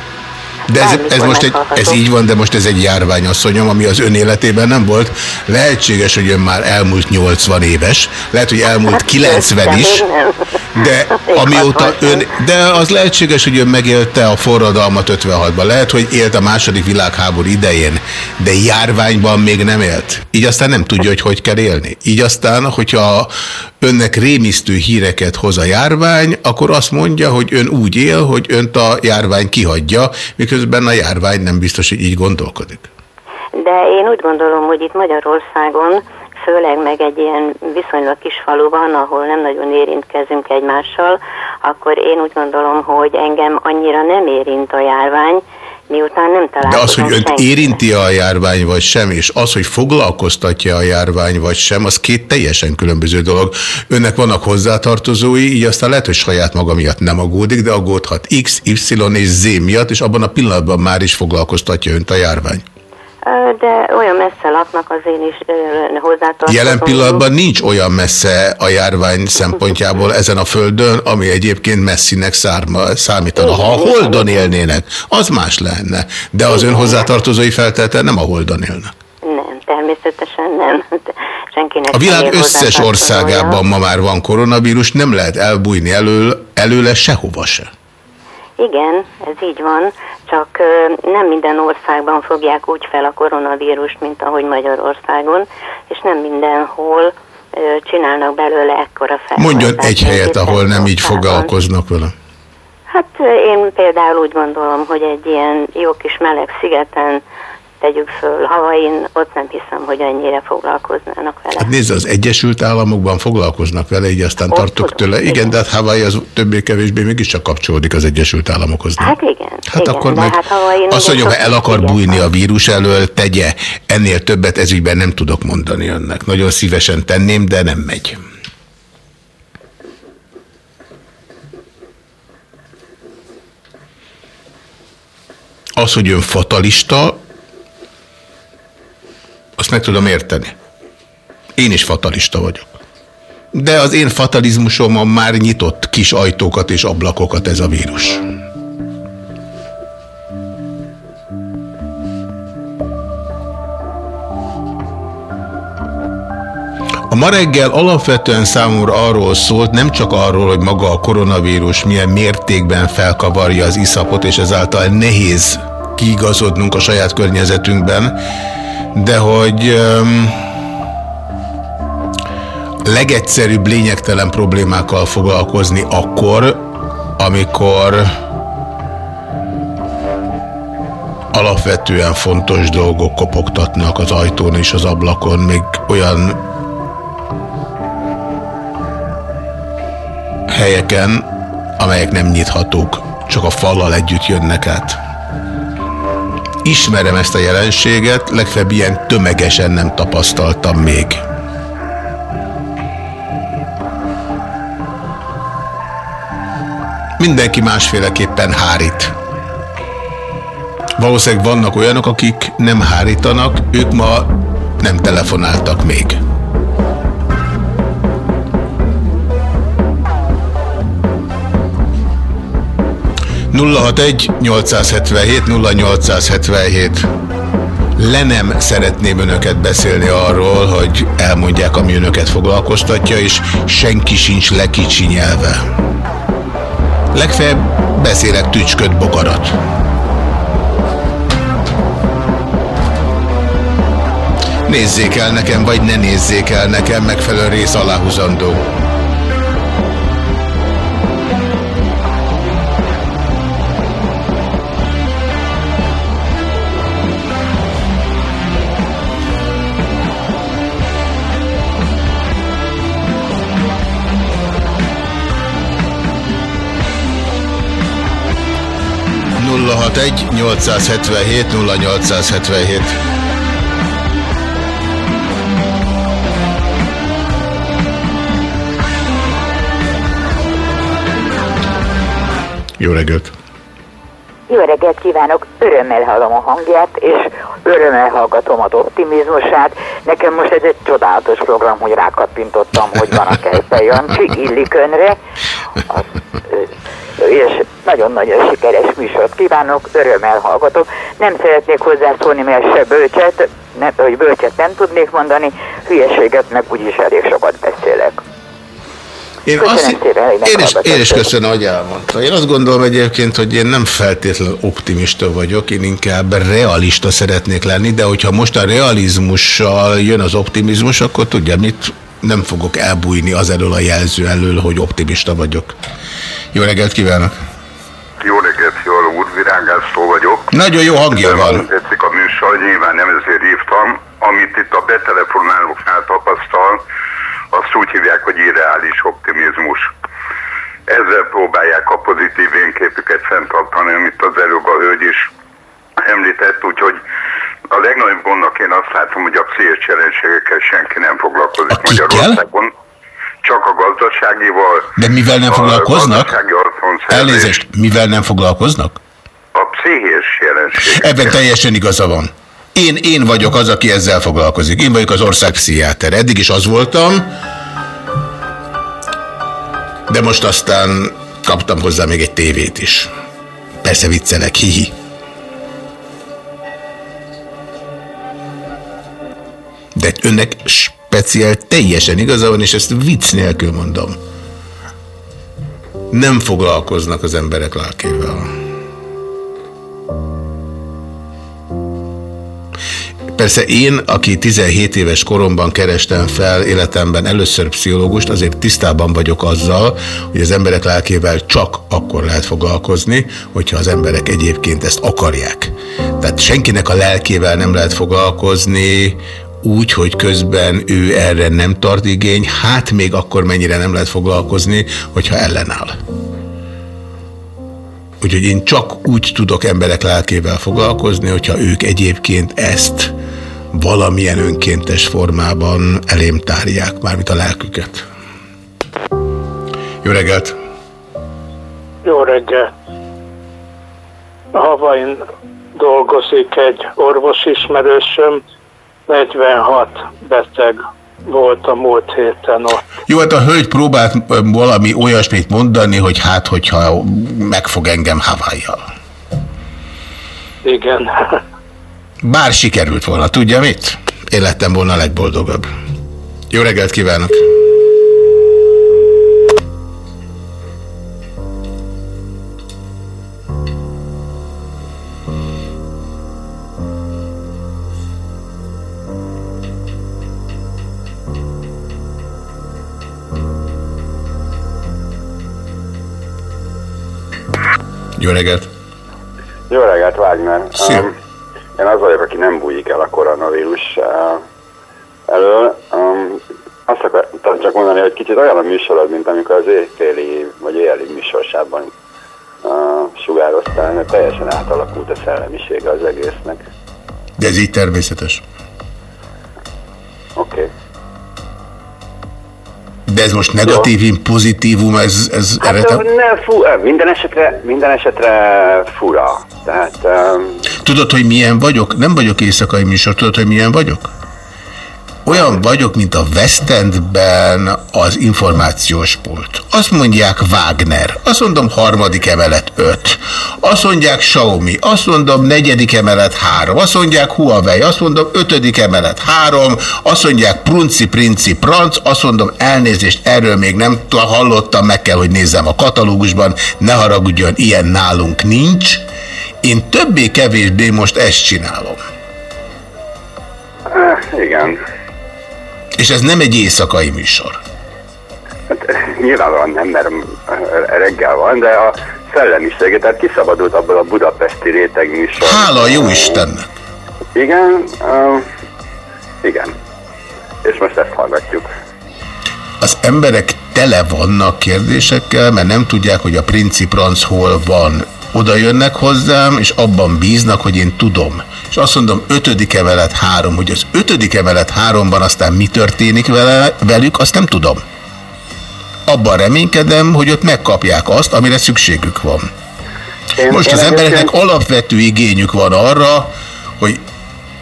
De ez, ez most egy, ez így van, de most ez egy járványasszonyom, ami az ön életében nem volt. Lehetséges, hogy ön már elmúlt 80 éves, lehet, hogy elmúlt 90 is, de amióta ön, de az lehetséges, hogy ön megélte a forradalmat 56-ban. Lehet, hogy élt a második világháború idején, de járványban még nem élt. Így aztán nem tudja, hogy hogy kell élni. Így aztán, hogyha önnek rémisztő híreket hoz a járvány, akkor azt mondja, hogy ön úgy él, hogy önt a járvány kihagyja, miközben a járvány nem biztos, hogy így gondolkodik. De én úgy gondolom, hogy itt Magyarországon, főleg meg egy ilyen viszonylag kis faluban, ahol nem nagyon érintkezünk egymással, akkor én úgy gondolom, hogy engem annyira nem érint a járvány, miután nem találkozom De az, hogy önt érinti a járvány vagy sem, és az, hogy foglalkoztatja a járvány vagy sem, az két teljesen különböző dolog. Önnek vannak hozzátartozói, így aztán lehet, hogy saját maga miatt nem aggódik, de aggódhat X, Y és Z miatt, és abban a pillanatban már is foglalkoztatja önt a járvány. De olyan messze az én is hozzátartozom. Jelen pillanatban nincs olyan messze a járvány szempontjából ezen a földön, ami egyébként messzinek szárma, számítana. Ha a Holdon élnének, az más lenne. De az ön hozzátartozói feltétlenül nem a Holdon élnek. Nem, természetesen nem. Senkinek A világ összes országában ma már van koronavírus, nem lehet elbújni elől, előle sehova se. Igen, ez így van, csak nem minden országban fogják úgy fel a koronavírust, mint ahogy Magyarországon, és nem mindenhol csinálnak belőle ekkora fel. Mondjon egy helyet, ahol nem így foglalkoznak vele. Hát én például úgy gondolom, hogy egy ilyen jó kis meleg szigeten tegyük föl Havain, ott nem hiszem, hogy ennyire foglalkoznának vele. Hát nézze, az Egyesült Államokban foglalkoznak vele, így aztán tartok tőle. Igen, de hát Hawaii az többé-kevésbé mégiscsak kapcsolódik az Egyesült Államokhoz. nem? Hát igen. Hát igen, akkor meg hát azt mondja, ha el akar bújni a vírus elől, tegye. Ennél többet ezügyben nem tudok mondani önnek. Nagyon szívesen tenném, de nem megy. Az, hogy ön fatalista, azt meg tudom érteni. Én is fatalista vagyok. De az én fatalizmusomon már nyitott kis ajtókat és ablakokat ez a vírus. A ma reggel alapvetően számomra arról szólt, nem csak arról, hogy maga a koronavírus milyen mértékben felkavarja az iszapot, és ezáltal nehéz kiigazodnunk a saját környezetünkben, de hogy öm, legegyszerűbb, lényegtelen problémákkal foglalkozni akkor, amikor alapvetően fontos dolgok kopogtatnak az ajtón és az ablakon, még olyan helyeken, amelyek nem nyithatók, csak a fallal együtt jönnek át. Ismerem ezt a jelenséget, legfeljebb ilyen tömegesen nem tapasztaltam még. Mindenki másféleképpen hárít. Valószínűleg vannak olyanok, akik nem hárítanak, ők ma nem telefonáltak még. 061 877 0877 le nem szeretném önöket beszélni arról, hogy elmondják, ami önöket foglalkoztatja, és senki sincs lekicsinyelve. Legfeljebb beszélek tücsköt bogarat. Nézzék el nekem, vagy ne nézzék el nekem, megfelelő rész aláhuzandó. 061 877 0877. Jó reggelt! Jó reggelt kívánok! Örömmel hallom a hangját, és örömmel hallgatom az optimizmusát. Nekem most ez egy csodálatos program, hogy rákattintottam, hogy van a kertbe Jancsi, Illikönre. Az és nagyon-nagyon sikeres műsort kívánok, örömmel hallgatom. Nem szeretnék hozzászólni, mert se bölcset, nem, hogy bölcset nem tudnék mondani, hülyeséget meg úgyis elég sokat beszélek. Én, Köszönöm azt, szépen, én, is, én is köszönöm, hogy elmondta. Én azt gondolom egyébként, hogy én nem feltétlenül optimista vagyok, én inkább realista szeretnék lenni, de hogyha most a realizmussal jön az optimizmus, akkor tudja mit, nem fogok elbújni az elől a jelző elől, hogy optimista vagyok. Jó reggelt kívánok! Jó reggelt, Fiala úr, Virágászló vagyok. Nagyon jó hangja van. Tetszik a műsor, nyilván nem ezért hívtam. Amit itt a betelefonálóknál tapasztal, azt úgy hívják, hogy irreális optimizmus. Ezzel próbálják a pozitív énképüket fenntartani, amit az előbb a hölgy is említett, úgyhogy a legnagyobb gondnak én azt látom, hogy a pszichés jelenségekkel senki nem foglalkozik Magyarországon. Csak a gazdaságival. De mivel nem a foglalkoznak? Elnézést, mivel nem foglalkoznak? A pszichés jelenség. Ebben teljesen igaza van. Én, én vagyok az, aki ezzel foglalkozik. Én vagyok az ország pszichiáter. Eddig is az voltam, de most aztán kaptam hozzá még egy tévét is. Persze viccelek, hihi. De önnek speciál teljesen igaza van, és ezt vicc nélkül mondom. Nem foglalkoznak az emberek lelkével. Persze én, aki 17 éves koromban kerestem fel életemben először pszichológust, azért tisztában vagyok azzal, hogy az emberek lelkével csak akkor lehet foglalkozni, hogyha az emberek egyébként ezt akarják. Tehát senkinek a lelkével nem lehet foglalkozni, úgy, hogy közben ő erre nem tart igény, hát még akkor mennyire nem lehet foglalkozni, hogyha ellenáll. Úgyhogy én csak úgy tudok emberek lelkével foglalkozni, hogyha ők egyébként ezt valamilyen önkéntes formában elém tárják, mármint a lelküket. Jó reggelt! Jó reggel! Havain dolgozik egy orvosismerősöm, 46 beteg volt a múlt héten ott. Jó, hát a hölgy próbált valami olyasmit mondani, hogy hát, hogyha megfog engem Hawaii-jal. Igen. Bár sikerült volna, tudja mit? Én lettem volna a legboldogabb. Jó reggelt kívánok! Jó reggelt! Jó reggelt, Wagner. Um, én az vagyok, aki nem bújik el a koronavírus uh, elől. Um, azt akartam csak mondani, hogy kicsit olyan a műsorod, mint amikor az éjféli vagy éjjeli műsorsában uh, sugároztál, teljesen átalakult a szellemisége az egésznek. De ez így természetes. De ez most negatívum, pozitívum, ez, ez Hát nem fu, eh, minden esetre, minden esetre fura. Tehát um, Tudod, hogy milyen vagyok? Nem vagyok éjszakai műsor, tudod, hogy milyen vagyok? Olyan vagyok, mint a West Endben az információs pult. Azt mondják Wagner, azt mondom harmadik emelet 5. Azt mondják Xiaomi, azt mondom negyedik emelet 3. Azt mondják Huawei, azt mondom ötödik emelet 3. Azt mondják Prunci, Princi, Pranc. Azt mondom elnézést, erről még nem hallottam, meg kell, hogy nézzem a katalógusban. Ne haragudjon, ilyen nálunk nincs. Én többé-kevésbé most ezt csinálom. eh, igen. És ez nem egy éjszakai műsor. Hát, nyilvánvalóan nem, mert eh, reggel van, de a szellemisége, tehát kiszabadult abból a budapesti réteg műsor. Hála a jó Istennek! Igen, uh, igen. És most ezt hallgatjuk. Az emberek tele vannak kérdésekkel, mert nem tudják, hogy a Princi Pranc hol van. Oda jönnek hozzám, és abban bíznak, hogy én tudom. És azt mondom, ötödik emelet három, hogy az ötödik emelet háromban aztán mi történik vele, velük, azt nem tudom. Abban reménykedem, hogy ott megkapják azt, amire szükségük van. Én, Most én az embereknek alapvető igényük van arra,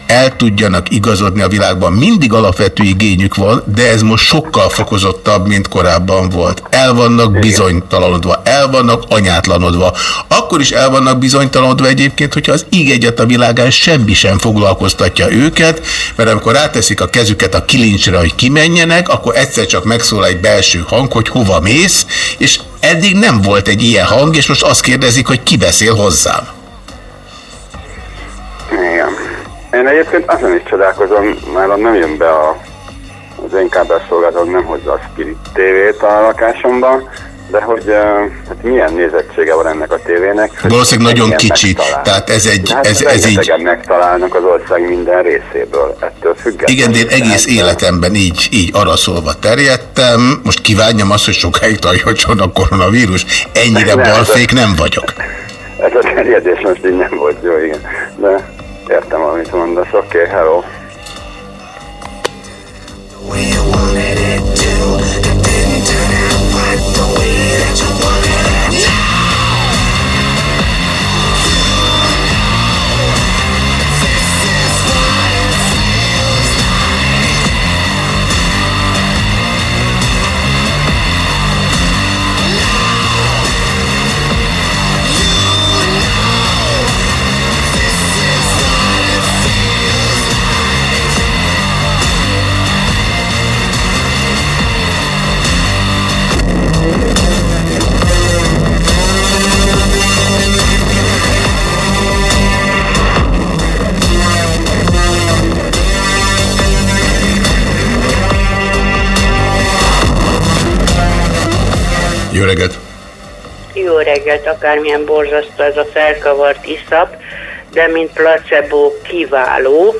el tudjanak igazodni a világban. Mindig alapvető igényük van, de ez most sokkal fokozottabb, mint korábban volt. El vannak bizonytalanodva, el vannak anyátlanodva. Akkor is el vannak bizonytalanodva egyébként, hogyha az íg egyet a világán semmi sem foglalkoztatja őket, mert amikor ráteszik a kezüket a kilincsre, hogy kimenjenek, akkor egyszer csak megszól egy belső hang, hogy hova mész, és eddig nem volt egy ilyen hang, és most azt kérdezik, hogy ki beszél hozzám. Igen. Én egyébként azon is csodálkozom, már nem jön be a, az én kábelszolgáltatom, nem hozza a Spirit TV-t a lakásomba, de hogy hát milyen nézettsége van ennek a tévének. Valószínűleg nagyon kicsi, megtalál. tehát ez egy, Hát ez, ez így, megtalálnak az ország minden részéből, ettől függetlenül. igen, de én egész életemben így, így araszolva terjedtem, most kívánjam azt, hogy sokáig tartson a koronavírus, ennyire Nem, balfék nem vagyok. ez a terjedés most így nem volt jó, igen. De értem, amit mondasz. Oké, okay, hello. Jó Reggelt, akármilyen borzasztó ez a felkavart iszap, de mint placebo kiváló,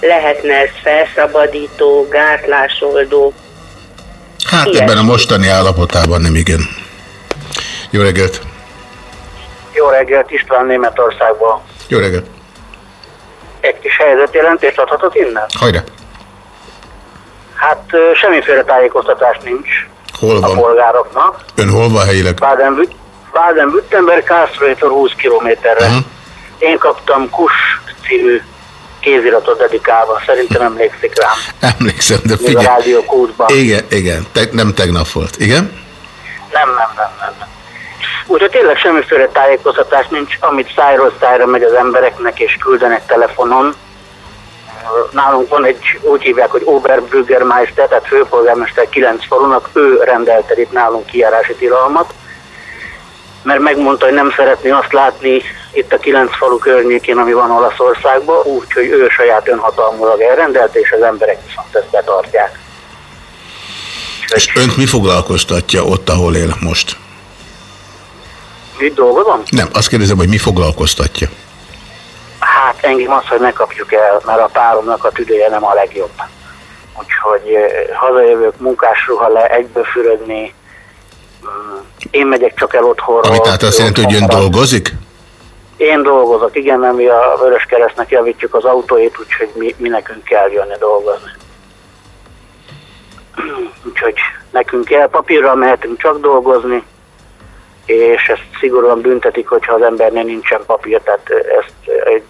lehetne ez felszabadító, gátlásoldó. Hát Ilyesmi. ebben a mostani állapotában nem igen. Jó reggelt! Jó reggelt, István Németországból. Jó reggelt! Egy kis helyzetjelentést adhatok innen? Hajrá! Hát semmiféle tájékoztatás nincs Hol a van? polgároknak. Ön hol van helyileg? Baden- Baden-Württemberg Kászlóitól 20 kilométerre. Mhm. Én kaptam Kus című kéziratot dedikálva, szerintem emlékszik rám. Emlékszem, de a figyelj. rádió kútban. Igen, igen. Te, nem tegnap volt. Igen? Nem, nem, nem, nem. nem. Úgyhogy tényleg semmiféle tájékoztatás nincs, amit szájról szájra megy az embereknek, és küldenek telefonon. Nálunk van egy, úgy hívják, hogy Oberbürgermeister, tehát főpolgármester 9 falunak, ő rendelte itt nálunk kijárási tilalmat, mert megmondta, hogy nem szeretné azt látni itt a 9 falu környékén, ami van Olaszországban, úgyhogy ő saját önhatalmulag elrendelte, és az emberek viszont ezt betartják. És önt mi foglalkoztatja ott, ahol él most? Mit dolgozom? Nem, azt kérdezem, hogy mi foglalkoztatja. Hát engem az, hogy ne kapjuk el, mert a páromnak a tüdője nem a legjobb. Úgyhogy eh, hazajövök munkásruha le, egyből fürödni. Én megyek csak el otthonról. Ami tehát azt jelenti, hogy ön dolgozik? Én dolgozok, igen, nem mi a Vörös Keresztnek javítjuk az autóit, úgyhogy mi, mi nekünk kell jönni dolgozni. Úgyhogy nekünk kell papírral mehetünk csak dolgozni, és ezt szigorúan büntetik, hogyha az embernél nincsen papír, tehát ezt egy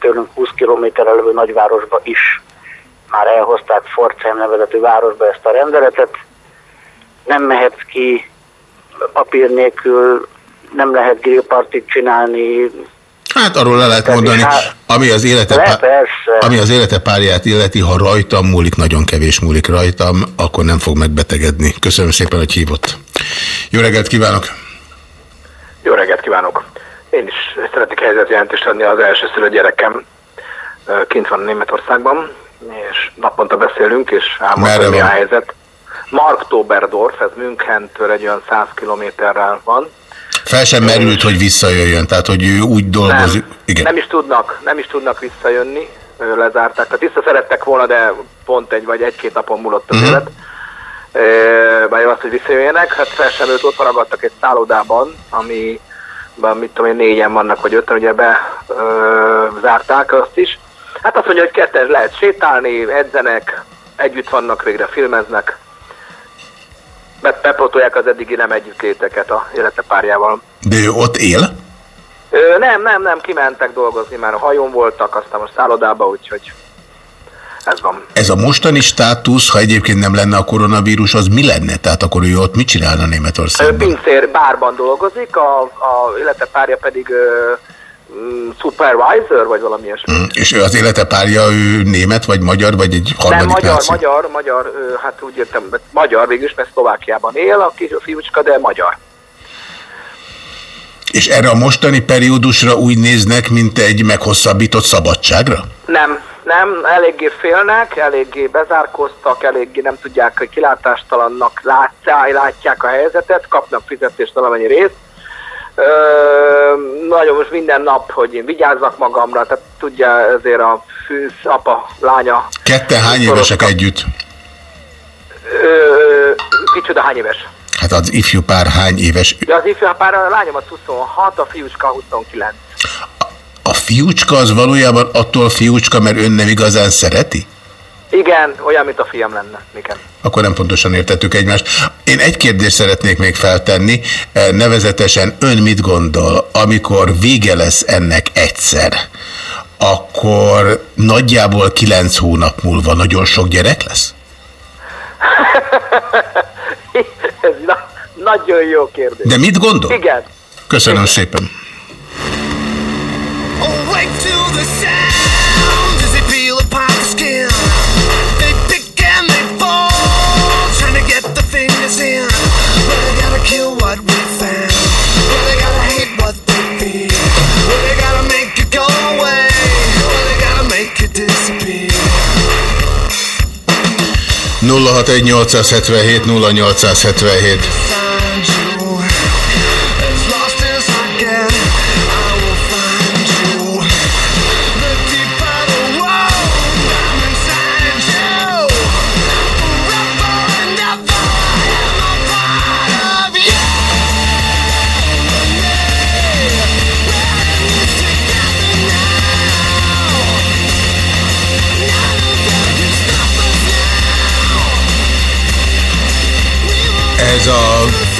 tőlünk 20 kilométerre levő nagyvárosba is már elhozták Forcem nevezetű városba ezt a rendeletet. Nem mehetsz ki papír nélkül, nem lehet grillpartit csinálni. Hát arról le lehet mondani, hát- ami az, élete, Le, ami az élete párját illeti, ha rajtam múlik, nagyon kevés múlik rajtam, akkor nem fog megbetegedni. Köszönöm szépen, hogy hívott. Jó reggelt kívánok! Jó reggelt kívánok! Én is szeretnék helyzetjelentést adni az első szülött gyerekem. Kint van Németországban, és naponta beszélünk, és hogy mi a van? Helyzet. Marktoberdorf, ez Münchentől egy olyan 100 kilométerrel van. Fel sem merült, hogy visszajöjjön, tehát hogy ő úgy dolgozik. Igen. Nem is tudnak, nem is tudnak visszajönni, lezárták. Tehát vissza szerettek volna, de pont egy vagy egy-két napon múlott az Mhm. élet. Ö, Bár azt, hogy visszajöjjenek, hát fel sem őt ott ragadtak egy szállodában, ami mit tudom én, négyen vannak, vagy öten, ugye be ö, zárták azt is. Hát azt mondja, hogy ketten lehet sétálni, edzenek, együtt vannak, végre filmeznek, bepotolják az eddigi nem együttléteket a élete párjával. De ő ott él? Ö, nem, nem, nem, kimentek dolgozni, már a hajón voltak, aztán most szállodába, úgyhogy ez van. Ez a mostani státusz, ha egyébként nem lenne a koronavírus, az mi lenne? Tehát akkor ő ott mit csinálna Ő Németországban? pincér bárban dolgozik, a, a élete párja pedig ö, supervisor, vagy valami ilyesmi. Mm, És ő az élete párja, ő német, vagy magyar, vagy egy Nem, harmadik magyar, náci? magyar, magyar, hát úgy értem, magyar végülis, mert Szlovákiában él a fiúcska, de magyar. És erre a mostani periódusra úgy néznek, mint egy meghosszabbított szabadságra? Nem, nem, eléggé félnek, eléggé bezárkoztak, eléggé nem tudják, hogy kilátástalannak látják, látják a helyzetet, kapnak fizetést valamennyi részt. Ö, nagyon most minden nap, hogy én vigyázzak magamra, tehát tudja ezért a fűz, apa, lánya. Ketten hány évesek együtt? Ö, kicsoda hány éves? Hát az ifjú pár hány éves? De az ifjú pár, a lányom az 26, a fiúcska 29. A fiúcska az valójában attól fiúcska, mert ön nem igazán szereti? Igen, olyan, mint a fiam lenne. Igen. Akkor nem pontosan értettük egymást. Én egy kérdést szeretnék még feltenni, eh, nevezetesen ön mit gondol, amikor vége lesz ennek egyszer, akkor nagyjából kilenc hónap múlva nagyon sok gyerek lesz? Ez na nagyon jó kérdés. De mit gondol? Igen. Köszönöm szépen. 061 877 0877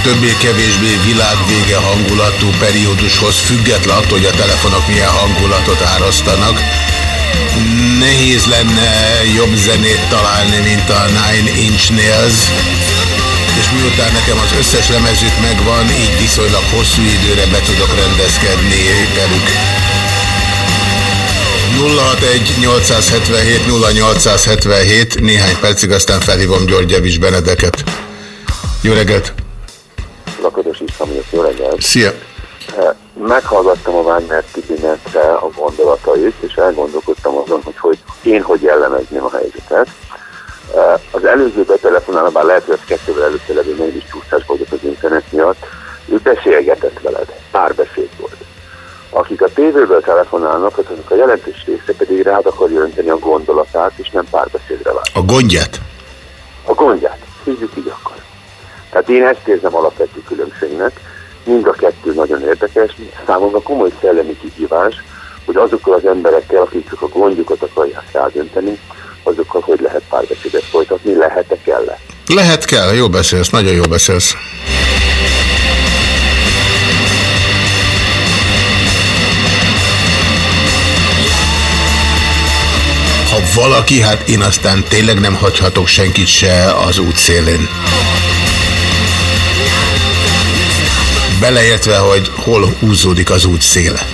többé-kevésbé világvége hangulatú periódushoz független attól, hogy a telefonok milyen hangulatot árasztanak. Nehéz lenne jobb zenét találni, mint a Nine Inch Nails, és miután nekem az összes lemezük megvan, így viszonylag hosszú időre be tudok rendezkedni velük. 061 877 0877 néhány percig, aztán felhívom György Javis Benedeket. Jó reggelt! Lakatos István jó reggelt! Szia! Eh, Meghallgattam a Wagner Tibinetre a gondolatait, és elgondolkodtam azon, hogy, hogy én hogy jellemezném a helyzetet. Eh, Az előző betelefonálva, bár lehet, hogy az kettővel előtte levő mégis csúszás volt az internet miatt, ő beszélgetett veled, párbeszéd volt. Akik a tévéből telefonálnak, azok a jelentős része pedig rád akarja önteni a gondolatát, és nem párbeszédre vár. A gondját? A gondját. Hívjuk így akkor. Tehát én ezt érzem alapvető különbségnek. Mind a kettő nagyon érdekes. Számomra komoly szellemi kihívás, hogy azokkal az emberekkel, akik csak a gondjukat akarják rádönteni, azokkal hogy lehet párbeszédet folytatni, lehet-e kell-e? Lehet kell, jó beszélsz, nagyon jó beszélsz. Ha valaki, hát én aztán tényleg nem hagyhatok senkit se az út szélén. Beleértve, hogy hol húzódik az út széle.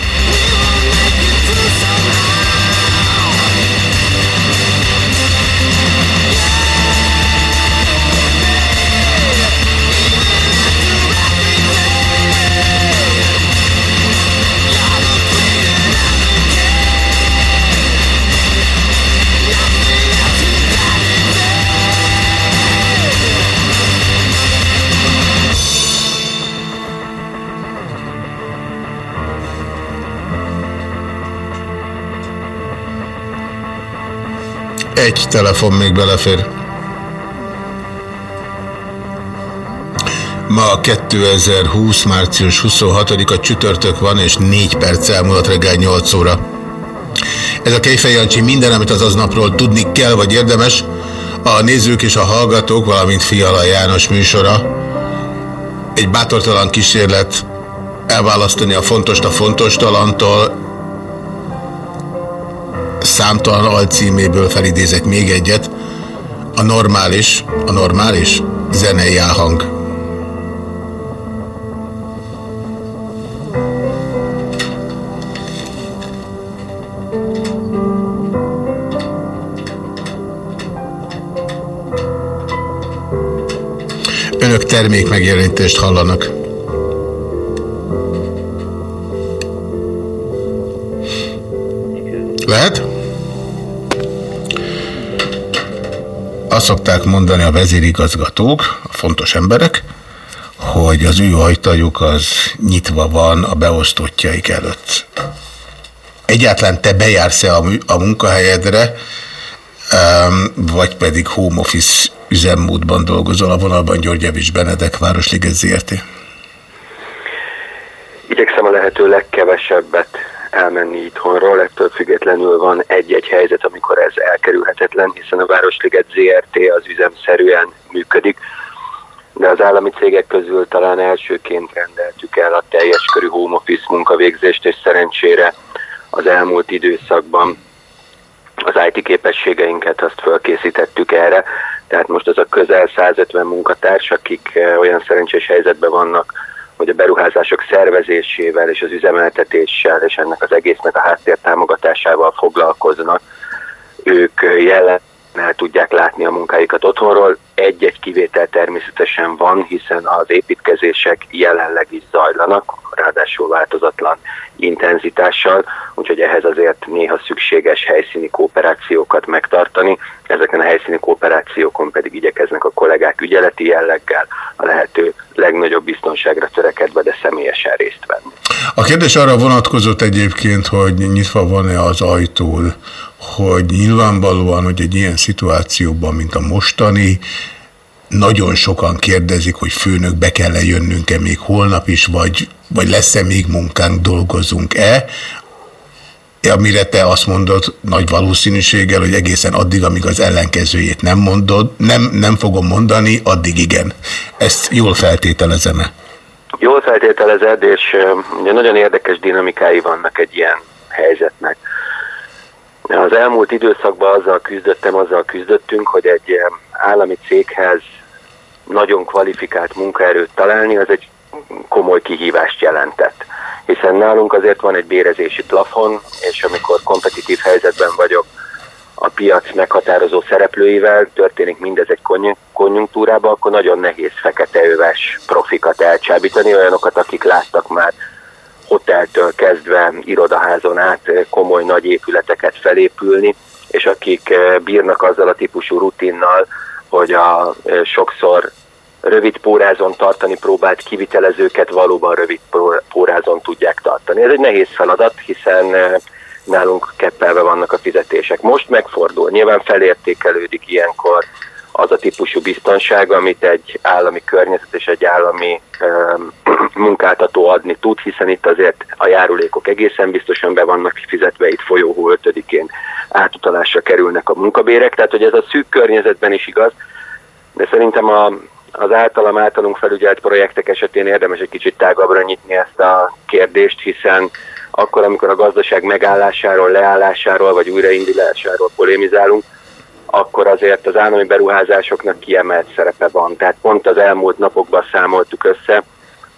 Egy telefon még belefér. Ma 2020. március 26-a csütörtök van, és 4 perc elmúlott reggel 8 óra. Ez a Kejfej Jancsi minden, amit az aznapról tudni kell, vagy érdemes. A nézők és a hallgatók, valamint Fiala János műsora. Egy bátortalan kísérlet elválasztani a fontos a fontos talantól, számtalan alcíméből felidézek még egyet. A normális, a normális zenei álhang. Önök termék megjelentést hallanak. Szokták mondani a vezérigazgatók, a fontos emberek, hogy az ő ajtajuk az nyitva van a beosztottjaik előtt. Egyáltalán te bejársz-e a, munkahelyedre, vagy pedig home office üzemmódban dolgozol a vonalban György Javis Benedek, Városliget ZRT. Igyekszem a lehető legkevesebbet elmenni itthonról, ettől függetlenül van egy-egy helyzet, amikor ez elkerülhetetlen, hiszen a Városliget ZRT az üzemszerűen működik, de az állami cégek közül talán elsőként rendeltük el a teljes körű home office munkavégzést, és szerencsére az elmúlt időszakban az IT képességeinket azt fölkészítettük erre, tehát most az a közel 150 munkatárs, akik eh, olyan szerencsés helyzetben vannak, hogy a beruházások szervezésével és az üzemeltetéssel és ennek az egésznek a háttértámogatásával foglalkoznak, ők jelen el tudják látni a munkáikat otthonról. Egy-egy kivétel természetesen van, hiszen az építkezések jelenleg is zajlanak, ráadásul változatlan intenzitással, úgyhogy ehhez azért néha szükséges helyszíni kooperációkat megtartani. Ezeken a helyszíni kooperációkon pedig igyekeznek a kollégák ügyeleti jelleggel a lehető legnagyobb biztonságra törekedve, de személyesen részt venni. A kérdés arra vonatkozott egyébként, hogy nyitva van-e az ajtó, hogy nyilvánvalóan, hogy egy ilyen szituációban, mint a mostani, nagyon sokan kérdezik, hogy főnök be kell -e jönnünk-e még holnap is, vagy, vagy lesz-e még munkánk, dolgozunk-e, amire te azt mondod nagy valószínűséggel, hogy egészen addig, amíg az ellenkezőjét nem mondod, nem, nem fogom mondani, addig igen. Ezt jól feltételezem-e? Jól feltételezed, és ugye nagyon érdekes dinamikái vannak egy ilyen helyzetnek. Az elmúlt időszakban azzal küzdöttem, azzal küzdöttünk, hogy egy állami céghez nagyon kvalifikált munkaerőt találni, az egy komoly kihívást jelentett. Hiszen nálunk azért van egy bérezési plafon, és amikor kompetitív helyzetben vagyok a piac meghatározó szereplőivel, történik mindez egy konjunktúrában, akkor nagyon nehéz fekete öves profikat elcsábítani, olyanokat, akik láttak már hoteltől kezdve irodaházon át komoly nagy épületeket felépülni, és akik bírnak azzal a típusú rutinnal, hogy a sokszor rövid pórázon tartani próbált kivitelezőket valóban rövid pórázon tudják tartani. Ez egy nehéz feladat, hiszen nálunk keppelve vannak a fizetések. Most megfordul, nyilván felértékelődik ilyenkor az a típusú biztonság, amit egy állami környezet és egy állami munkáltató adni tud, hiszen itt azért a járulékok egészen biztosan be vannak fizetve, itt folyóhó 5-én átutalásra kerülnek a munkabérek, tehát hogy ez a szűk környezetben is igaz, de szerintem a, az általam általunk felügyelt projektek esetén érdemes egy kicsit tágabbra nyitni ezt a kérdést, hiszen akkor, amikor a gazdaság megállásáról, leállásáról vagy újraindulásáról polémizálunk, akkor azért az állami beruházásoknak kiemelt szerepe van. Tehát pont az elmúlt napokban számoltuk össze,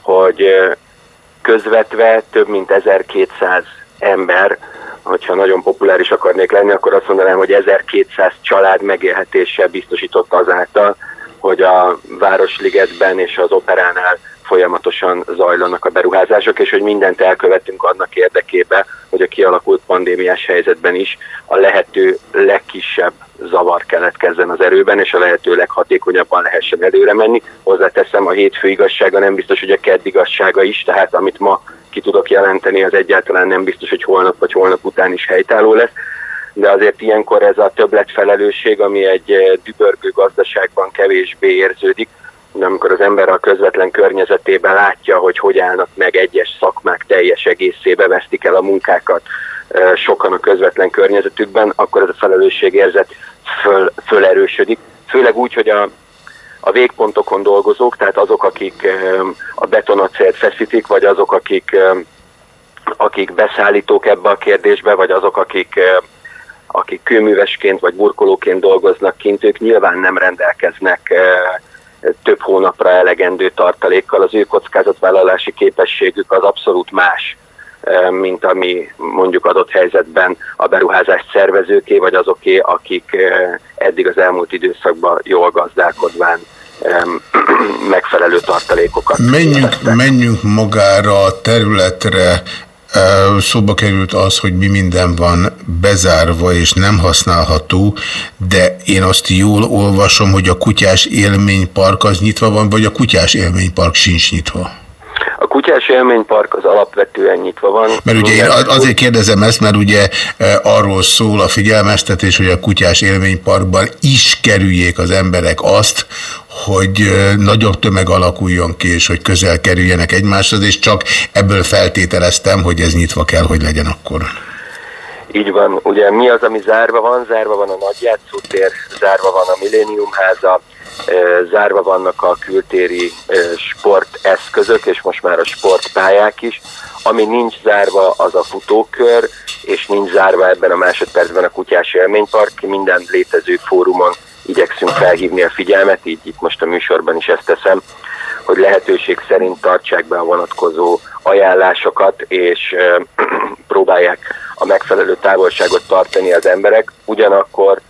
hogy közvetve több mint 1200 ember, hogyha nagyon populáris akarnék lenni, akkor azt mondanám, hogy 1200 család megélhetése biztosított azáltal, hogy a Városligetben és az Operánál folyamatosan zajlanak a beruházások, és hogy mindent elkövetünk annak érdekébe, hogy a kialakult pandémiás helyzetben is a lehető legkisebb zavar keletkezzen az erőben, és a lehető leghatékonyabban lehessen előre menni. Hozzáteszem, a hétfő igazsága nem biztos, hogy a kedd igazsága is, tehát amit ma ki tudok jelenteni, az egyáltalán nem biztos, hogy holnap vagy holnap után is helytálló lesz de azért ilyenkor ez a többletfelelősség, ami egy dübörgő gazdaságban kevésbé érződik, de amikor az ember a közvetlen környezetében látja, hogy hogy állnak meg egyes szakmák teljes egészébe, vesztik el a munkákat sokan a közvetlen környezetükben, akkor ez a felelősségérzet föl, fölerősödik. Főleg úgy, hogy a, a végpontokon dolgozók, tehát azok, akik a betonacélt feszítik, vagy azok, akik, akik beszállítók ebbe a kérdésbe, vagy azok, akik akik kőművesként vagy burkolóként dolgoznak kint, ők nyilván nem rendelkeznek több hónapra elegendő tartalékkal, az ő kockázatvállalási képességük az abszolút más, mint ami mondjuk adott helyzetben a beruházást szervezőké, vagy azoké, akik eddig az elmúlt időszakban jól gazdálkodván megfelelő tartalékokat. Menjünk, menjünk magára a területre, Szóba került az, hogy mi minden van bezárva és nem használható, de én azt jól olvasom, hogy a kutyás élménypark az nyitva van, vagy a kutyás élménypark sincs nyitva? A kutyás élménypark az alapvetően nyitva van. Mert ugye én azért kérdezem ezt, mert ugye arról szól a figyelmeztetés, hogy a kutyás élményparkban is kerüljék az emberek azt, hogy nagyobb tömeg alakuljon ki, és hogy közel kerüljenek egymáshoz, és csak ebből feltételeztem, hogy ez nyitva kell, hogy legyen akkor. Így van. Ugye mi az, ami zárva van? Zárva van a nagyjátszótér, zárva van a Millenniumháza, zárva vannak a kültéri sporteszközök, és most már a sportpályák is. Ami nincs zárva, az a futókör, és nincs zárva ebben a másodpercben a kutyás élménypark. Minden létező fórumon igyekszünk felhívni a figyelmet, így itt most a műsorban is ezt teszem, hogy lehetőség szerint tartsák be a vonatkozó ajánlásokat, és próbálják a megfelelő távolságot tartani az emberek. Ugyanakkor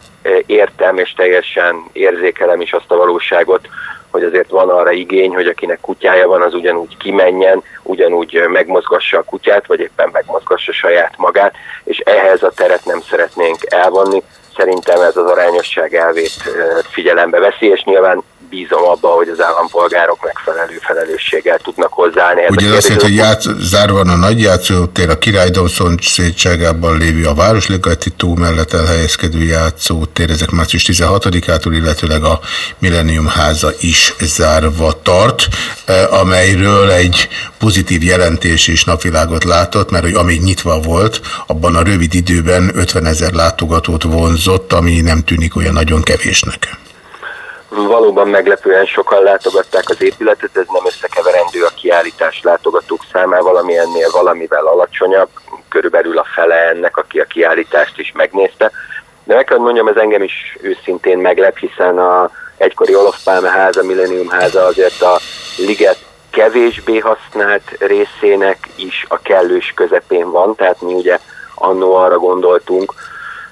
értem és teljesen érzékelem is azt a valóságot, hogy azért van arra igény, hogy akinek kutyája van, az ugyanúgy kimenjen, ugyanúgy megmozgassa a kutyát, vagy éppen megmozgassa saját magát, és ehhez a teret nem szeretnénk elvonni. Szerintem ez az arányosság elvét figyelembe veszi, és nyilván bízom abba, hogy az állampolgárok megfelelő felelősséggel tudnak hozzáállni. Ugye azt jelenti, hogy játsz, zárva van a nagy játszótér, a Király szétságában lévő a Városligeti tó mellett elhelyezkedő játszótér, ezek március 16-ától, illetőleg a Millennium háza is zárva tart, eh, amelyről egy pozitív jelentés is napvilágot látott, mert hogy amíg nyitva volt, abban a rövid időben 50 ezer látogatót vonzott, ami nem tűnik olyan nagyon kevésnek. Valóban meglepően sokan látogatták az épületet, ez nem összekeverendő a kiállítás látogatók számával, ami ennél valamivel alacsonyabb, körülbelül a fele ennek, aki a kiállítást is megnézte. De meg kell mondjam, ez engem is őszintén meglep, hiszen a egykori Olof Pálme háza, Millennium háza azért a liget kevésbé használt részének is a kellős közepén van, tehát mi ugye annó arra gondoltunk,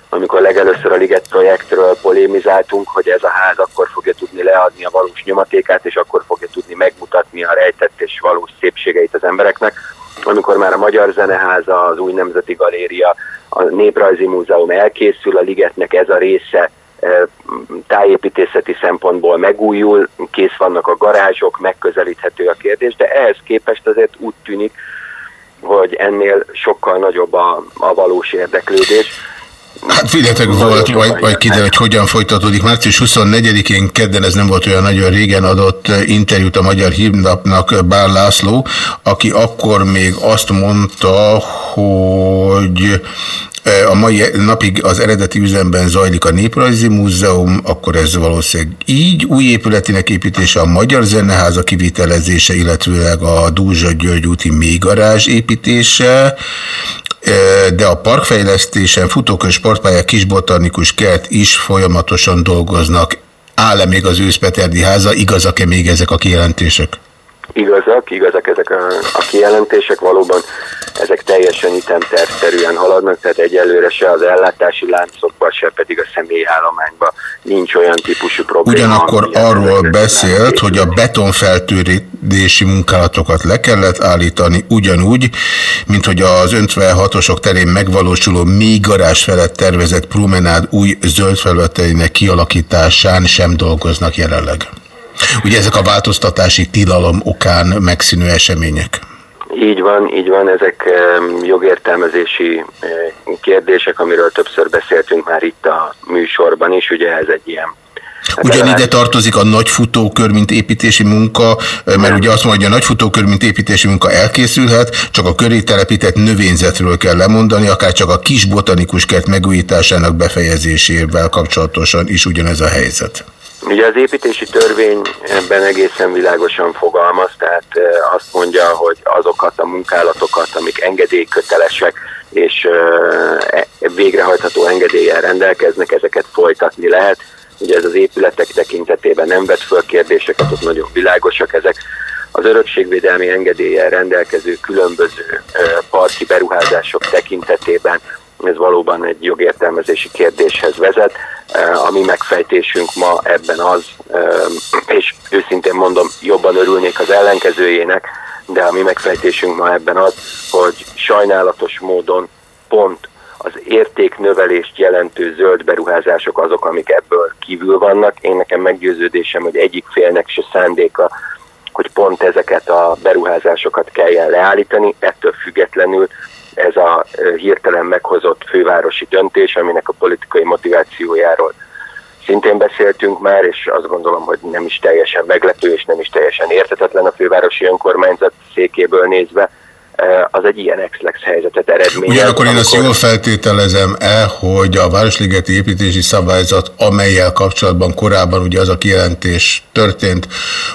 amikor legelőször a Liget projektről polémizáltunk, hogy ez a ház akkor fogja tudni leadni a valós nyomatékát, és akkor fogja tudni megmutatni a rejtett és valós szépségeit az embereknek. Amikor már a Magyar Zeneháza, az Új Nemzeti Galéria, a Néprajzi Múzeum elkészül, a Ligetnek ez a része e, tájépítészeti szempontból megújul, kész vannak a garázsok, megközelíthető a kérdés, de ehhez képest azért úgy tűnik, hogy ennél sokkal nagyobb a, a valós érdeklődés. Hát figyeljetek, volt, vagy, vagy kiderül, hogy hogyan folytatódik. Március 24-én kedden, ez nem volt olyan nagyon régen adott interjút a Magyar Hírnapnak Bár László, aki akkor még azt mondta, hogy e, a mai napig az eredeti üzemben zajlik a Néprajzi Múzeum, akkor ez valószínűleg így. Új épületének építése a Magyar Zeneháza kivitelezése, illetőleg a Dúzsa György úti mélygarázs építése de a parkfejlesztésen, futókör, sportpályák, kisbotanikus kert is folyamatosan dolgoznak. Áll-e még az őszpeterdi háza? Igazak-e még ezek a kijelentések? Igazak, igazak ezek a, a kijelentések, valóban ezek teljesen ütemtervszerűen haladnak, tehát egyelőre se az ellátási láncokban, se pedig a személyállományban nincs olyan típusú probléma. Ugyanakkor arról beszélt, hogy a betonfeltűrési munkálatokat le kellett állítani ugyanúgy, mint hogy az 56-osok terén megvalósuló mély garázs felett tervezett promenád új zöld felületeinek kialakításán sem dolgoznak jelenleg. Ugye ezek a változtatási tilalom okán megszínű események? Így van, így van, ezek jogértelmezési kérdések, amiről többször beszéltünk már itt a műsorban is, ugye ez egy ilyen Hát Ugyanide tartozik a nagy futókör, mint építési munka, mert Nem. ugye azt mondja, hogy a nagy futókör, mint építési munka elkészülhet, csak a köré telepített növényzetről kell lemondani, akár csak a kis botanikus kert megújításának befejezésével kapcsolatosan is ugyanez a helyzet. Ugye az építési törvény ebben egészen világosan fogalmaz, tehát azt mondja, hogy azokat a munkálatokat, amik engedélykötelesek és e, végrehajtható engedéllyel rendelkeznek, ezeket folytatni lehet. Ugye ez az épületek tekintetében nem vett föl kérdéseket, ott nagyon világosak ezek. Az örökségvédelmi engedéllyel rendelkező különböző parki beruházások tekintetében ez valóban egy jogértelmezési kérdéshez vezet. A mi megfejtésünk ma ebben az, és őszintén mondom, jobban örülnék az ellenkezőjének, de a mi megfejtésünk ma ebben az, hogy sajnálatos módon pont az értéknövelést jelentő zöld beruházások azok, amik ebből kívül vannak. Én nekem meggyőződésem, hogy egyik félnek se szándéka hogy pont ezeket a beruházásokat kelljen leállítani, ettől függetlenül ez a hirtelen meghozott fővárosi döntés, aminek a politikai motivációjáról szintén beszéltünk már, és azt gondolom, hogy nem is teljesen meglepő, és nem is teljesen értetetlen a fővárosi önkormányzat székéből nézve, az egy ilyen exlex helyzetet eredményez. Ugyanakkor én azt jól feltételezem el, hogy a Városligeti építési szabályzat, amelyel kapcsolatban korábban ugye az a kijelentés történt,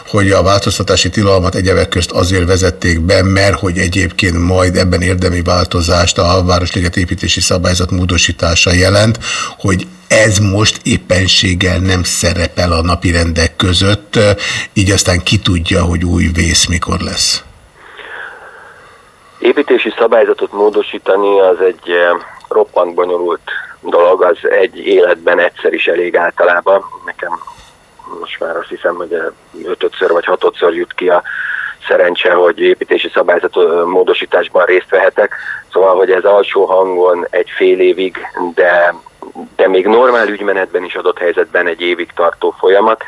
hogy a változtatási tilalmat egyebek közt azért vezették be, mert hogy egyébként majd ebben érdemi változást a Városligeti építési szabályzat módosítása jelent, hogy ez most éppenséggel nem szerepel a napirendek között, így aztán ki tudja, hogy új vész mikor lesz. Építési szabályzatot módosítani az egy eh, roppant bonyolult dolog, az egy életben egyszer is elég általában. Nekem most már azt hiszem, hogy eh, ötödször vagy hatodszor jut ki a szerencse, hogy építési szabályzat eh, módosításban részt vehetek. Szóval, hogy ez alsó hangon egy fél évig, de, de még normál ügymenetben is adott helyzetben egy évig tartó folyamat,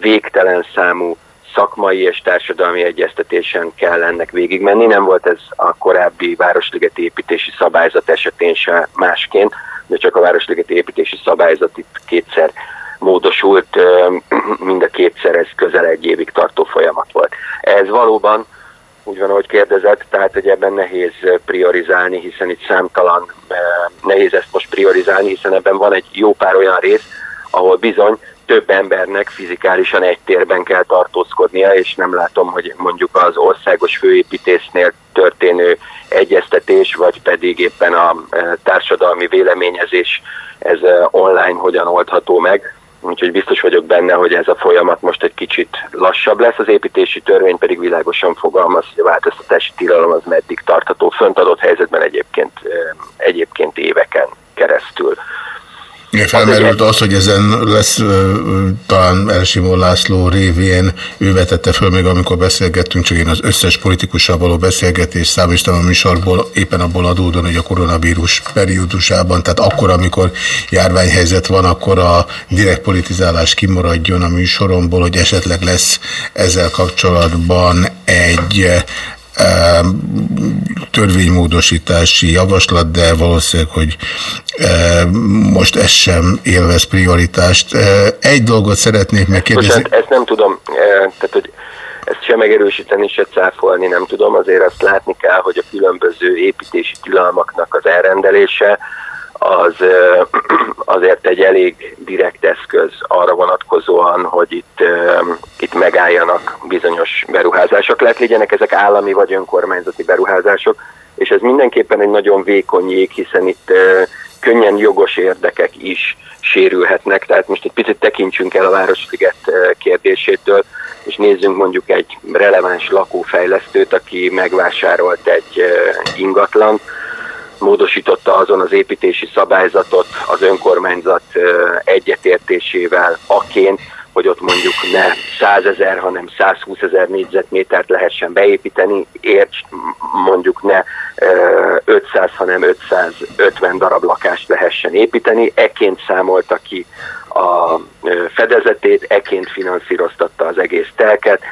végtelen számú szakmai és társadalmi egyeztetésen kell ennek végigmenni. Nem volt ez a korábbi Városligeti építési szabályzat esetén se másként, de csak a Városligeti építési szabályzat itt kétszer módosult, mind a kétszer ez közel egy évig tartó folyamat volt. Ez valóban úgy van, ahogy kérdezett, tehát hogy ebben nehéz priorizálni, hiszen itt számtalan, nehéz ezt most priorizálni, hiszen ebben van egy jó pár olyan rész, ahol bizony több embernek fizikálisan egy térben kell tartózkodnia, és nem látom, hogy mondjuk az országos főépítésznél történő egyeztetés, vagy pedig éppen a e, társadalmi véleményezés ez e, online hogyan oldható meg. Úgyhogy biztos vagyok benne, hogy ez a folyamat most egy kicsit lassabb lesz, az építési törvény pedig világosan fogalmaz, hogy a változtatási tilalom az meddig tartható, fönt adott helyzetben egyébként, e, egyébként éveken keresztül. Igen, felmerült az, hogy ezen lesz talán Elsimó László révén, ő vetette föl még amikor beszélgettünk, csak én az összes politikussal való beszélgetés számítom a műsorból, éppen abból adódóan, hogy a koronavírus periódusában, tehát akkor, amikor járványhelyzet van, akkor a direkt politizálás kimaradjon a műsoromból, hogy esetleg lesz ezzel kapcsolatban egy törvénymódosítási javaslat, de valószínűleg, hogy most ez sem élvez prioritást. Egy dolgot szeretnék megkérdezni. Most ezt nem tudom, tehát hogy ezt sem megerősíteni, se cáfolni nem tudom, azért azt látni kell, hogy a különböző építési tilalmaknak az elrendelése az azért egy elég direkt eszköz arra vonatkozóan, hogy itt, itt megálljanak bizonyos beruházások. Lehet legyenek ezek állami vagy önkormányzati beruházások, és ez mindenképpen egy nagyon vékony jég, hiszen itt könnyen jogos érdekek is sérülhetnek. Tehát most egy picit tekintsünk el a Városliget kérdésétől, és nézzünk mondjuk egy releváns lakófejlesztőt, aki megvásárolt egy ingatlant, módosította azon az építési szabályzatot az önkormányzat egyetértésével aként, hogy ott mondjuk ne 100 ezer, hanem 120 ezer négyzetmétert lehessen beépíteni, érts mondjuk ne 500, hanem 550 darab lakást lehessen építeni. Eként számolta ki a fedezetét, eként finanszíroztatta az egész telket,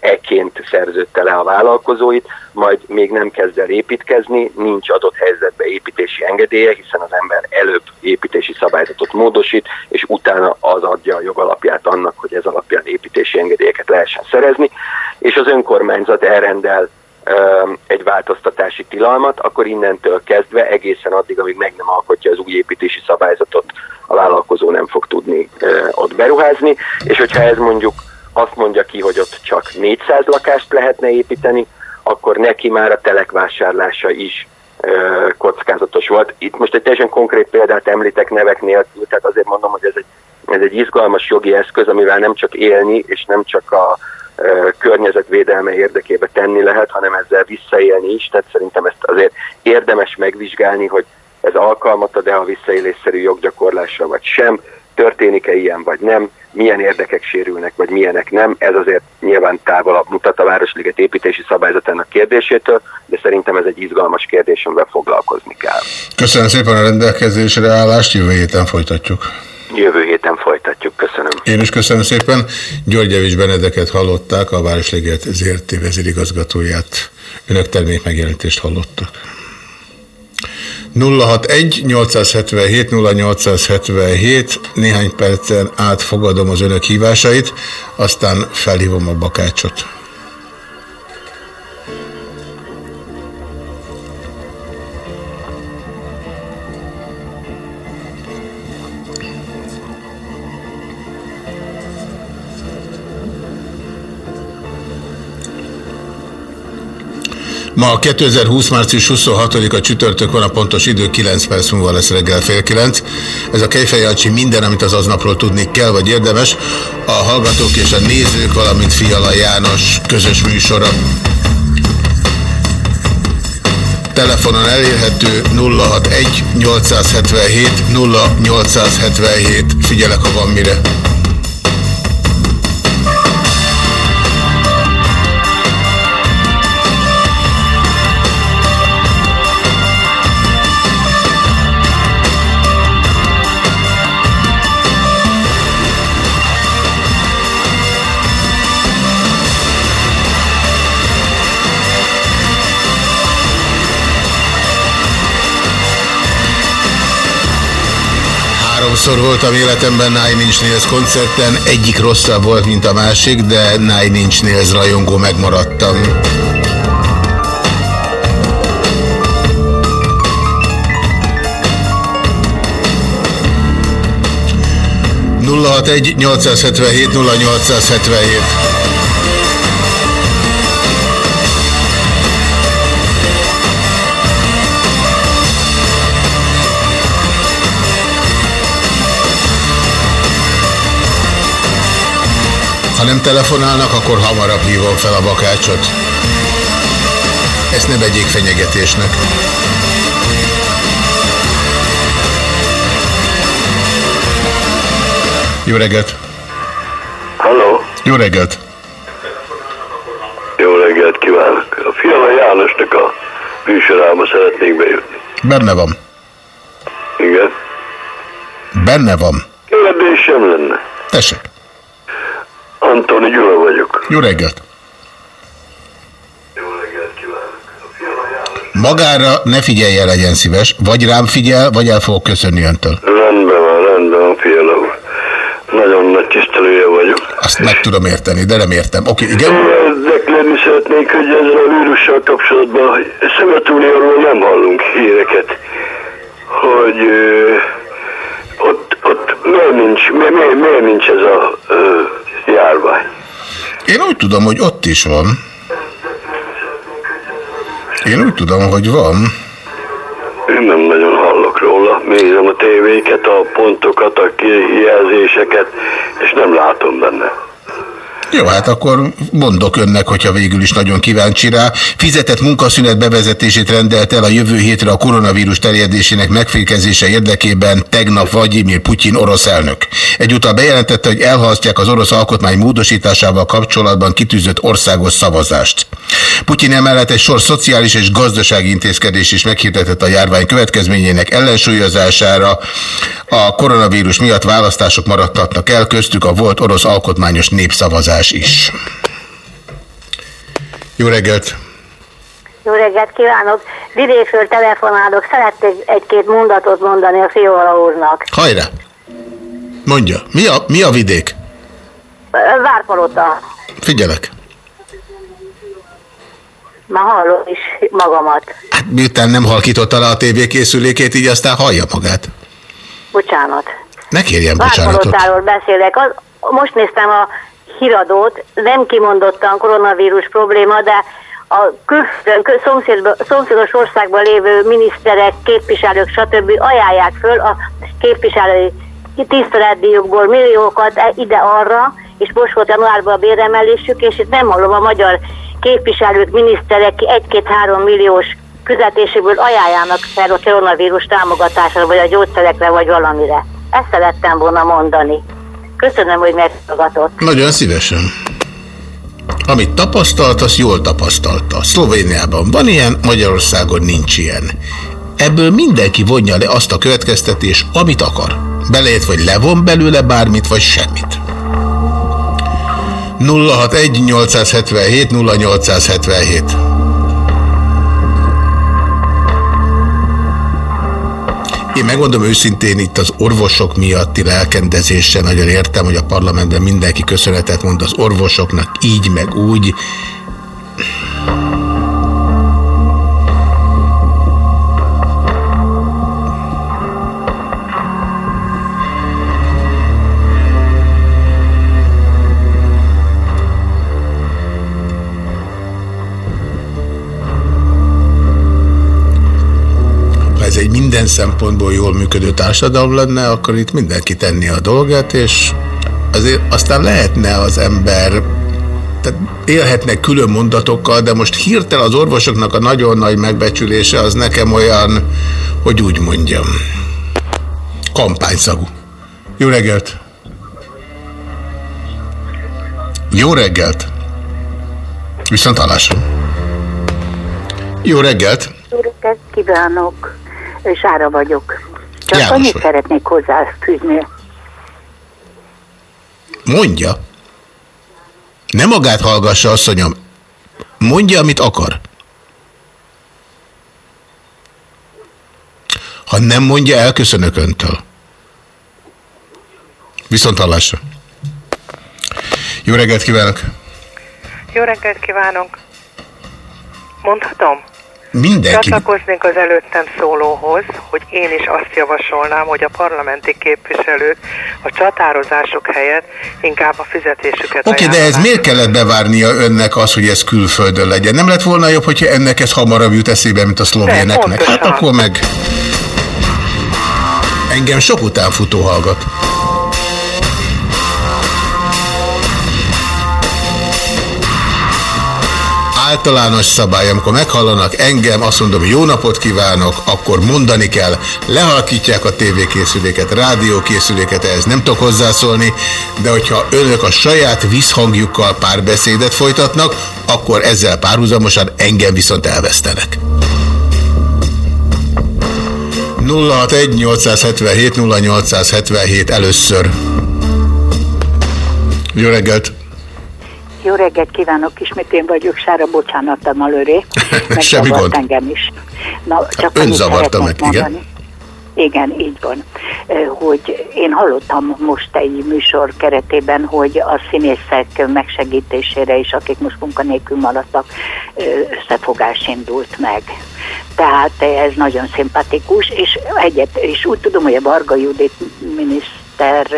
eként szerződte le a vállalkozóit, majd még nem kezd el építkezni, nincs adott helyzetbe építési engedélye, hiszen az ember előbb építési szabályzatot módosít, és utána az adja a jogalapját annak, hogy ez alapján építési engedélyeket lehessen szerezni, és az önkormányzat elrendel egy változtatási tilalmat, akkor innentől kezdve egészen addig, amíg meg nem alkotja az új építési szabályzatot, a vállalkozó nem fog tudni ott beruházni, és hogyha ez mondjuk azt mondja ki, hogy ott csak 400 lakást lehetne építeni, akkor neki már a telekvásárlása is kockázatos volt. Itt most egy teljesen konkrét példát említek nevek nélkül, tehát azért mondom, hogy ez egy, ez egy izgalmas jogi eszköz, amivel nem csak élni, és nem csak a környezetvédelme érdekébe tenni lehet, hanem ezzel visszaélni is, tehát szerintem ezt azért érdemes megvizsgálni, hogy ez alkalmat ad-e a visszaélésszerű joggyakorlásra, vagy sem, történik-e ilyen, vagy nem, milyen érdekek sérülnek, vagy milyenek nem. Ez azért nyilván távolabb mutat a Városliget építési szabályzatának kérdésétől, de szerintem ez egy izgalmas kérdés, amivel foglalkozni kell. Köszönöm szépen a rendelkezésre állást, jövő héten folytatjuk. Jövő héten folytatjuk. Köszönöm. Én is köszönöm szépen. György Javis Benedeket hallották, a Városliget ZRT vezérigazgatóját. Önök termék megjelentést hallottak. 061 877 0877 néhány percen átfogadom az önök hívásait, aztán felhívom a bakácsot. Ma 2020. március 26-a csütörtök van, a pontos idő 9 perc múlva lesz reggel fél 9. Ez a Kejfej Jancsi minden, amit az aznapról tudni kell, vagy érdemes. A hallgatók és a nézők, valamint Fiala János közös műsora. Telefonon elérhető 061 877 0877. Figyelek, ha van mire. Háromszor voltam életemben Nine Inch Nails koncerten, egyik rosszabb volt, mint a másik, de Nine Inch Nails rajongó megmaradtam. egy 877 0877 nem telefonálnak, akkor hamarabb hívom fel a bakácsot. Ezt ne vegyék fenyegetésnek. Jó reggelt! Halló! Jó reggelt! Jó reggelt kívánok! A Fiala Jánosnak a műsorába szeretnék bejutni. Benne van. Igen? Benne van. Kérdésem lenne. Tessék. Antoni Gyula vagyok. Jó reggelt! Magára ne figyelje, legyen szíves. Vagy rám figyel, vagy el fogok köszönni öntől. Rendben van, rendben van, Fiala. Nagyon nagy tisztelője vagyok. Azt meg tudom érteni, de nem értem. Oké, igen? Érdeklődni szeretnék, hogy ezzel a vírussal kapcsolatban Szövetunióról nem hallunk híreket, hogy ö, ott, ott miért, nincs, miért, miért nincs ez a ö, járvány. Én úgy tudom, hogy ott is van. Én úgy tudom, hogy van. Én nem nagyon hallok róla. Nézem a tévéket, a pontokat, a kijelzéseket, és nem látom benne. Jó, hát akkor mondok önnek, hogyha végül is nagyon kíváncsi rá. Fizetett munkaszünet bevezetését rendelt el a jövő hétre a koronavírus terjedésének megfékezése érdekében tegnap Vladimir Putyin orosz elnök. Egyúttal bejelentette, hogy elhalasztják az orosz alkotmány módosításával kapcsolatban kitűzött országos szavazást. Putyin emellett egy sor szociális és gazdasági intézkedés is meghirdetett a járvány következményének ellensúlyozására. A koronavírus miatt választások maradtatnak el, köztük a volt orosz alkotmányos népszavazás is. Jó reggelt! Jó reggelt kívánok! Vidékről telefonálok, szeretnék egy-két mondatot mondani a Fiola úrnak. Hajrá! Mondja, mi a, mi a vidék? Várpalota. Figyelek. Már hallom is magamat. Hát miután nem halkította le a tévékészülékét, így aztán hallja magát. Bocsánat. Ne kérjen bocsánatot. Várpalotáról beszélek. Az, most néztem a híradót, nem kimondottan koronavírus probléma, de a kül- kül- szomszédos országban lévő miniszterek, képviselők, stb. ajánlják föl a képviselői tiszteletdíjukból milliókat e- ide-arra, és most volt januárban a béremelésük, és itt nem hallom a magyar képviselők, miniszterek egy-két-három milliós fizetéséből ajánljának fel a koronavírus támogatásra, vagy a gyógyszerekre, vagy valamire. Ezt szerettem volna mondani. Köszönöm, hogy meghallgatott. Nagyon szívesen. Amit tapasztalt, azt jól tapasztalta. Szlovéniában van ilyen, Magyarországon nincs ilyen. Ebből mindenki vonja le azt a következtetés, amit akar. Belejött, vagy levon belőle bármit, vagy semmit. 061 877 0877 Én megmondom őszintén, itt az orvosok miatti lelkendezéssel nagyon értem, hogy a parlamentben mindenki köszönetet mond az orvosoknak, így meg úgy. Minden szempontból jól működő társadalom lenne, akkor itt mindenki tenni a dolgát, és azért aztán lehetne az ember tehát élhetnek külön mondatokkal, de most hirtelen az orvosoknak a nagyon nagy megbecsülése az nekem olyan, hogy úgy mondjam, kampányszagú. Jó reggelt! Jó reggelt! Viszont hallásra! Jó reggelt! Jó reggelt kívánok! Sára vagyok. Csak János annyit vagy. szeretnék hozzáfűzni. Mondja. Nem magát hallgassa, asszonyom. Mondja, amit akar. Ha nem mondja, elköszönök öntől. Viszont hallásra. Jó reggelt kívánok! Jó reggelt kívánok! Mondhatom? Mindenki. Csatlakoznék az előttem szólóhoz, hogy én is azt javasolnám, hogy a parlamenti képviselők a csatározások helyett inkább a fizetésüket Oké, de ez miért kellett bevárnia önnek az, hogy ez külföldön legyen? Nem lett volna jobb, hogyha ennek ez hamarabb jut eszébe, mint a szlovéneknek? Hát akkor meg... Engem sok utánfutó hallgat. Általános szabály, amikor meghallanak engem, azt mondom, jó napot kívánok, akkor mondani kell, lehalkítják a tévékészüléket, rádiókészüléket, ehhez nem tudok hozzászólni, de hogyha önök a saját visszhangjukkal párbeszédet folytatnak, akkor ezzel párhuzamosan engem viszont elvesztenek. 061 877 0877 először. Jó reggelt! Jó reggelt kívánok, ismét én vagyok, Sára, bocsánattal malőré. Semmi Megzavart gond. engem is. Na, csak Ön zavarta meg, igen. mondani. Igen, így van. Hogy én hallottam most egy műsor keretében, hogy a színészek megsegítésére is, akik most munkanélkül maradtak, összefogás indult meg. Tehát ez nagyon szimpatikus, és, egyet, és úgy tudom, hogy a Varga Judit miniszter ö,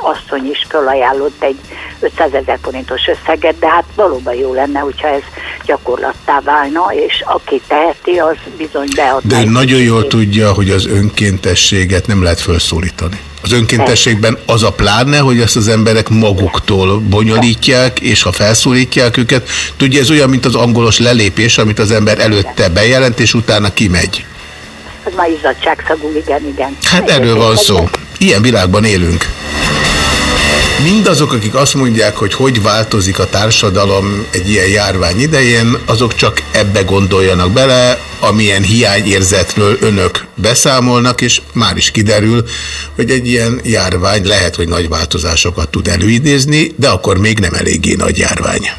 asszony is felajánlott egy 500 ezer forintos összeget, de hát valóban jó lenne, hogyha ez gyakorlattá válna, és aki teheti, az bizony beadna. De egy nagyon jól tudja, hogy az önkéntességet nem lehet felszólítani. Az önkéntességben az a pláne, hogy ezt az emberek maguktól bonyolítják, és ha felszólítják őket, tudja, ez olyan, mint az angolos lelépés, amit az ember előtte bejelent, és utána kimegy. Az már izzadságszagú, igen, igen. Hát erről van szó. Ilyen világban élünk. Mindazok, akik azt mondják, hogy hogy változik a társadalom egy ilyen járvány idején, azok csak ebbe gondoljanak bele, amilyen hiányérzetről önök beszámolnak, és már is kiderül, hogy egy ilyen járvány lehet, hogy nagy változásokat tud előidézni, de akkor még nem eléggé nagy járvány.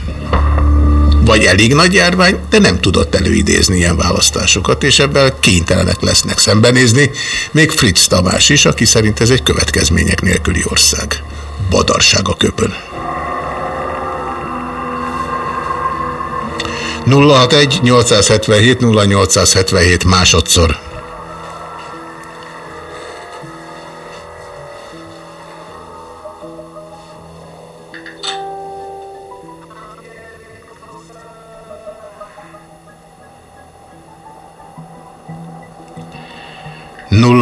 Vagy elég nagy járvány, de nem tudott előidézni ilyen választásokat, és ebben kénytelenek lesznek szembenézni, még Fritz Tamás is, aki szerint ez egy következmények nélküli ország. Badarság a köpön. 061 877 0877 másodszor.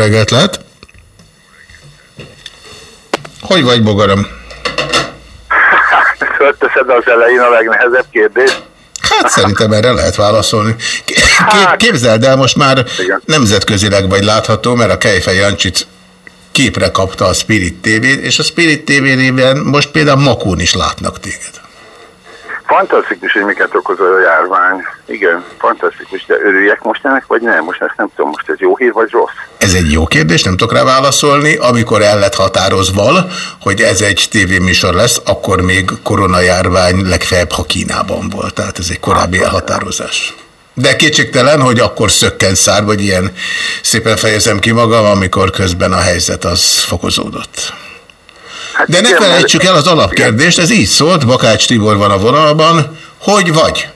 Reggelt lehet! Hogy vagy, bogaram? Fölteszed az elején a legnehezebb kérdést. Hát szerintem erre lehet válaszolni. Képzeld el, most már nemzetközileg vagy látható, mert a Kejfej Jancsit képre kapta a Spirit tv és a Spirit TV-ben most például Makón is látnak téged. Fantasztikus, hogy miket okoz a járvány. Igen, fantasztikus, de örüljek most ennek, vagy nem? Most ezt nem tudom, most ez jó hír, vagy rossz? Ez egy jó kérdés, nem tudok rá válaszolni. Amikor el lett határozva, hogy ez egy tévéműsor lesz, akkor még koronajárvány legfeljebb, ha Kínában volt. Tehát ez egy korábbi elhatározás. De kétségtelen, hogy akkor szökken szár, vagy ilyen szépen fejezem ki magam, amikor közben a helyzet az fokozódott. De ne felejtsük el az alapkérdést, ez így szólt, Bakács Tibor van a vonalban, hogy vagy?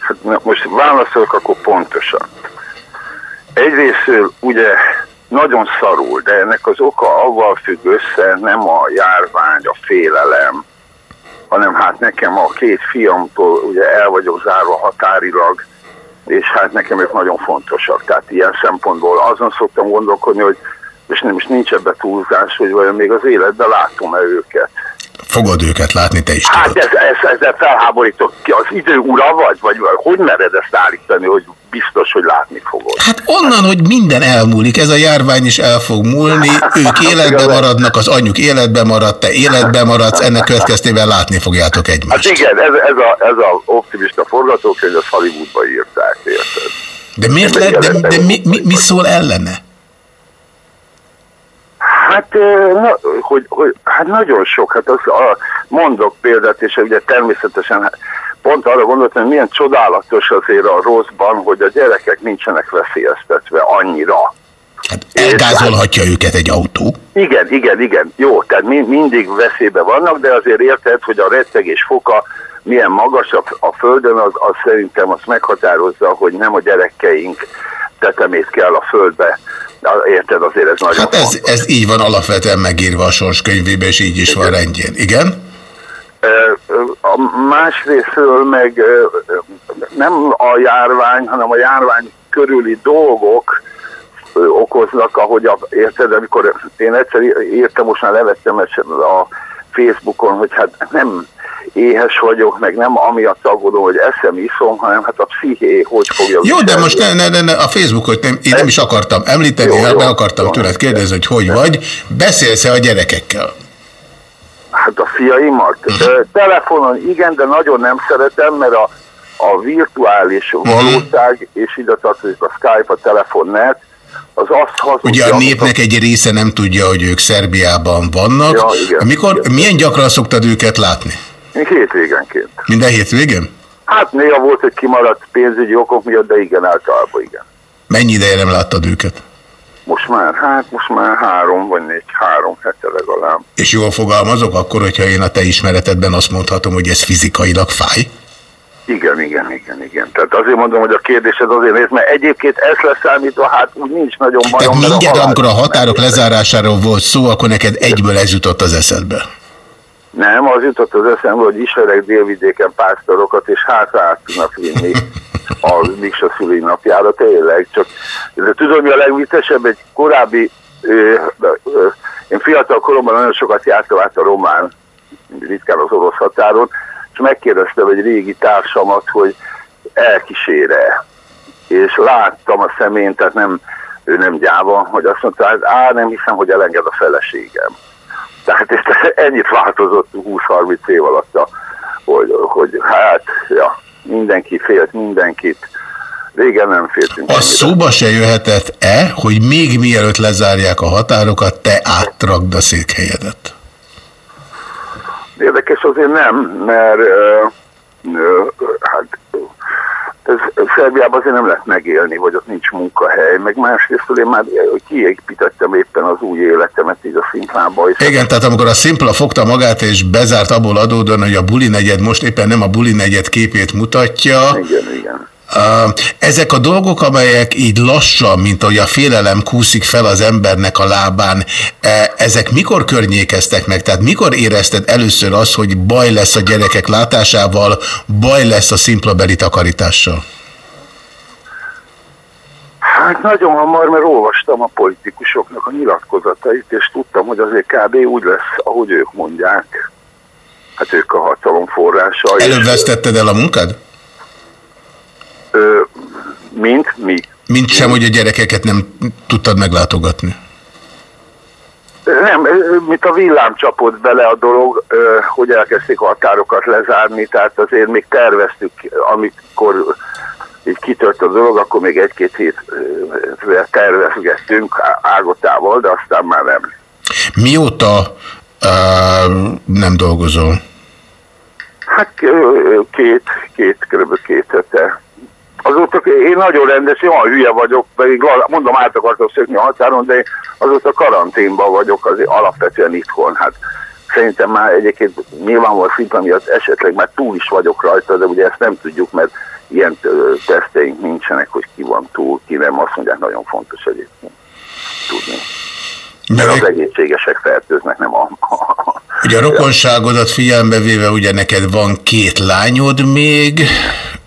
Hát na, most válaszolok akkor pontosan. Egyrészt ugye nagyon szarul, de ennek az oka avval függ össze, nem a járvány, a félelem, hanem hát nekem a két fiamtól ugye el vagyok zárva határilag, és hát nekem ők nagyon fontosak. Tehát ilyen szempontból azon szoktam gondolkodni, hogy és nem is nincs ebbe túlzás, hogy vajon még az életben látom-e őket. Fogod őket látni, te is Hát ez, ez, ezzel felháborítok ki. Az idő ura vagy, vagy hogy mered ezt állítani, hogy biztos, hogy látni fogod? Hát onnan, hogy minden elmúlik, ez a járvány is el fog múlni, ők életben maradnak, az anyjuk életben marad, te életben maradsz, ennek következtében látni fogjátok egymást. Hát igen, ez, ez, a, ez a optimista forgatókönyv, ezt Hollywoodba írták, érted? De miért lehet, de, de mi, mi, mi szól ellene? Hát, na, hogy, hogy, hát nagyon sok, hát az, a, mondok példát, és ugye természetesen hát pont arra gondoltam, hogy milyen csodálatos azért a rosszban, hogy a gyerekek nincsenek veszélyeztetve annyira. Elgázolhatja őket egy autó. Igen, igen, igen. Jó, tehát mi, mindig veszélybe vannak, de azért érted, hogy a rettegés foka milyen magas a, a Földön, az, az szerintem azt meghatározza, hogy nem a gyerekeink tetemét kell a Földbe. Érted, azért ez nagyon Hát ez, ez így van alapvetően megírva a sorskönyvében, és így is van rendjén. Igen? A másrésztről meg nem a járvány, hanem a járvány körüli dolgok okoznak, ahogy a, érted, amikor én egyszer írtam, most már levettem a Facebookon, hogy hát nem éhes vagyok, meg nem amiatt aggódom, hogy eszem, iszom, hanem hát a psziché hogy fogja Jó, de most ne, ne, ne, ne a Facebookot nem, én nem is akartam említeni, Jó, jó, jó, meg akartam tőled kérdezni, hogy hogy vagy. Beszélsz-e a gyerekekkel? Hát a fiaimat? Ö, Telefonon igen, de nagyon nem szeretem, mert a, a virtuális valóság, és ide tartozik a Skype, a telefonnet, az azt hazudja. Ugye a népnek egy része nem tudja, hogy ők Szerbiában vannak. Ja, igen, Mikor, milyen gyakran szoktad őket látni? Hétvégenként. Minden hétvégén? Hát néha volt, hogy kimaradt pénzügyi okok miatt, de igen, általában igen. Mennyi ideje nem láttad őket? Most már, hát most már három vagy négy, három hete legalább. És jól fogalmazok akkor, hogyha én a te ismeretedben azt mondhatom, hogy ez fizikailag fáj? Igen, igen, igen, igen. Tehát azért mondom, hogy a kérdésed azért néz, mert egyébként ezt leszámítva, hát úgy nincs nagyon bajom. Tehát mindjárt, amikor a határok lezárásáról volt szó, akkor neked egyből ez jutott az eszedbe. Nem, az jutott az eszembe, hogy ismerek délvidéken pásztorokat, és hátra át tudnak vinni a Miksa szülinapjára, tényleg. Csak, de tudom, mi a legviccesebb, egy korábbi, ö, ö, én fiatal koromban nagyon sokat jártam át a román, ritkán az orosz határon, és megkérdeztem egy régi társamat, hogy elkísére. És láttam a szemén, tehát nem, ő nem gyáva, hogy azt mondta, hát á, nem hiszem, hogy elenged a feleségem. Tehát ez, ennyit változott 20-30 év alatt, a- hogy, hogy hát, ja, mindenki félt mindenkit. Régen nem féltünk. Az szóba se jöhetett-e, hogy még mielőtt lezárják a határokat, te átrakd a székhelyedet? Érdekes azért nem, mert ö, ö, hát ez Szerbiában azért nem lehet megélni, vagy ott nincs munkahely, meg másrészt én már kiépítettem éppen az új életemet így a szimplába. Igen, tehát amikor a Szimpla fogta magát és bezárt abból adódóan, hogy a buli negyed most éppen nem a buli negyed képét mutatja. Igen, igen. Ezek a dolgok, amelyek így lassan, mint ahogy a félelem kúszik fel az embernek a lábán, eh, ezek mikor környékeztek meg? Tehát mikor érezted először azt, hogy baj lesz a gyerekek látásával, baj lesz a szimplabeli takarítással? Hát nagyon hamar, mert olvastam a politikusoknak a nyilatkozatait, és tudtam, hogy azért kb. úgy lesz, ahogy ők mondják. Hát ők a hatalom forrása. és- Előbb vesztetted el a munkád? Ö, mint mi? Mint sem, hogy a gyerekeket nem tudtad meglátogatni. Nem, mint a villám csapott bele a dolog, hogy elkezdték a határokat lezárni, tehát azért még terveztük, amikor így kitört a dolog, akkor még egy-két hét tervezgettünk ágotával, de aztán már nem. Mióta uh, nem dolgozol? Hát két, két, kb. két hete. Azóta én nagyon rendes, én olyan hülye vagyok, pedig mondom, át akartam szökni a határon, de én azóta karanténban vagyok, azért alapvetően itthon. Hát szerintem már egyébként nyilvánvalóan szimpa miatt esetleg már túl is vagyok rajta, de ugye ezt nem tudjuk, mert ilyen teszteink nincsenek, hogy ki van túl, ki nem, azt mondják, nagyon fontos egyébként tudni. Mert az egészségesek fertőznek, nem a, Ugye a rokonságodat figyelembe véve, ugye neked van két lányod még,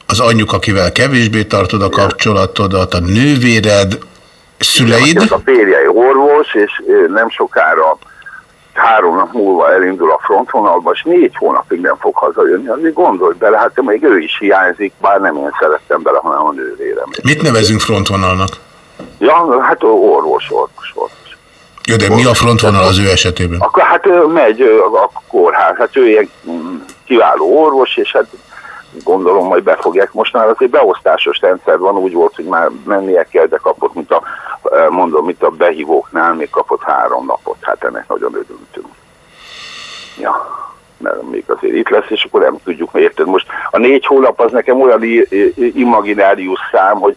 az anyjuk, akivel kevésbé tartod a kapcsolatodat, a nővéred, szüleid. A férjei orvos, és nem sokára három nap múlva elindul a frontvonalba, és négy hónapig nem fog hazajönni. Azért gondolj bele, hát még ő is hiányzik, bár nem én szerettem bele, hanem a nővérem. Mit nevezünk frontvonalnak? Ja, hát orvos, orvos, orvos. Jó, de mi a frontvonal az ő esetében? Akkor hát ö, megy a kórház, hát ő ilyen kiváló orvos, és hát gondolom majd befogják. Most már azért beosztásos rendszer van, úgy volt, hogy már mennie kell, de kapott, mint a, ö, mondom, mint a behívóknál, még kapott három napot. Hát ennek nagyon örültünk. Ja, mert még azért itt lesz, és akkor nem tudjuk, mert érted. Most a négy hónap az nekem olyan imaginárius szám, hogy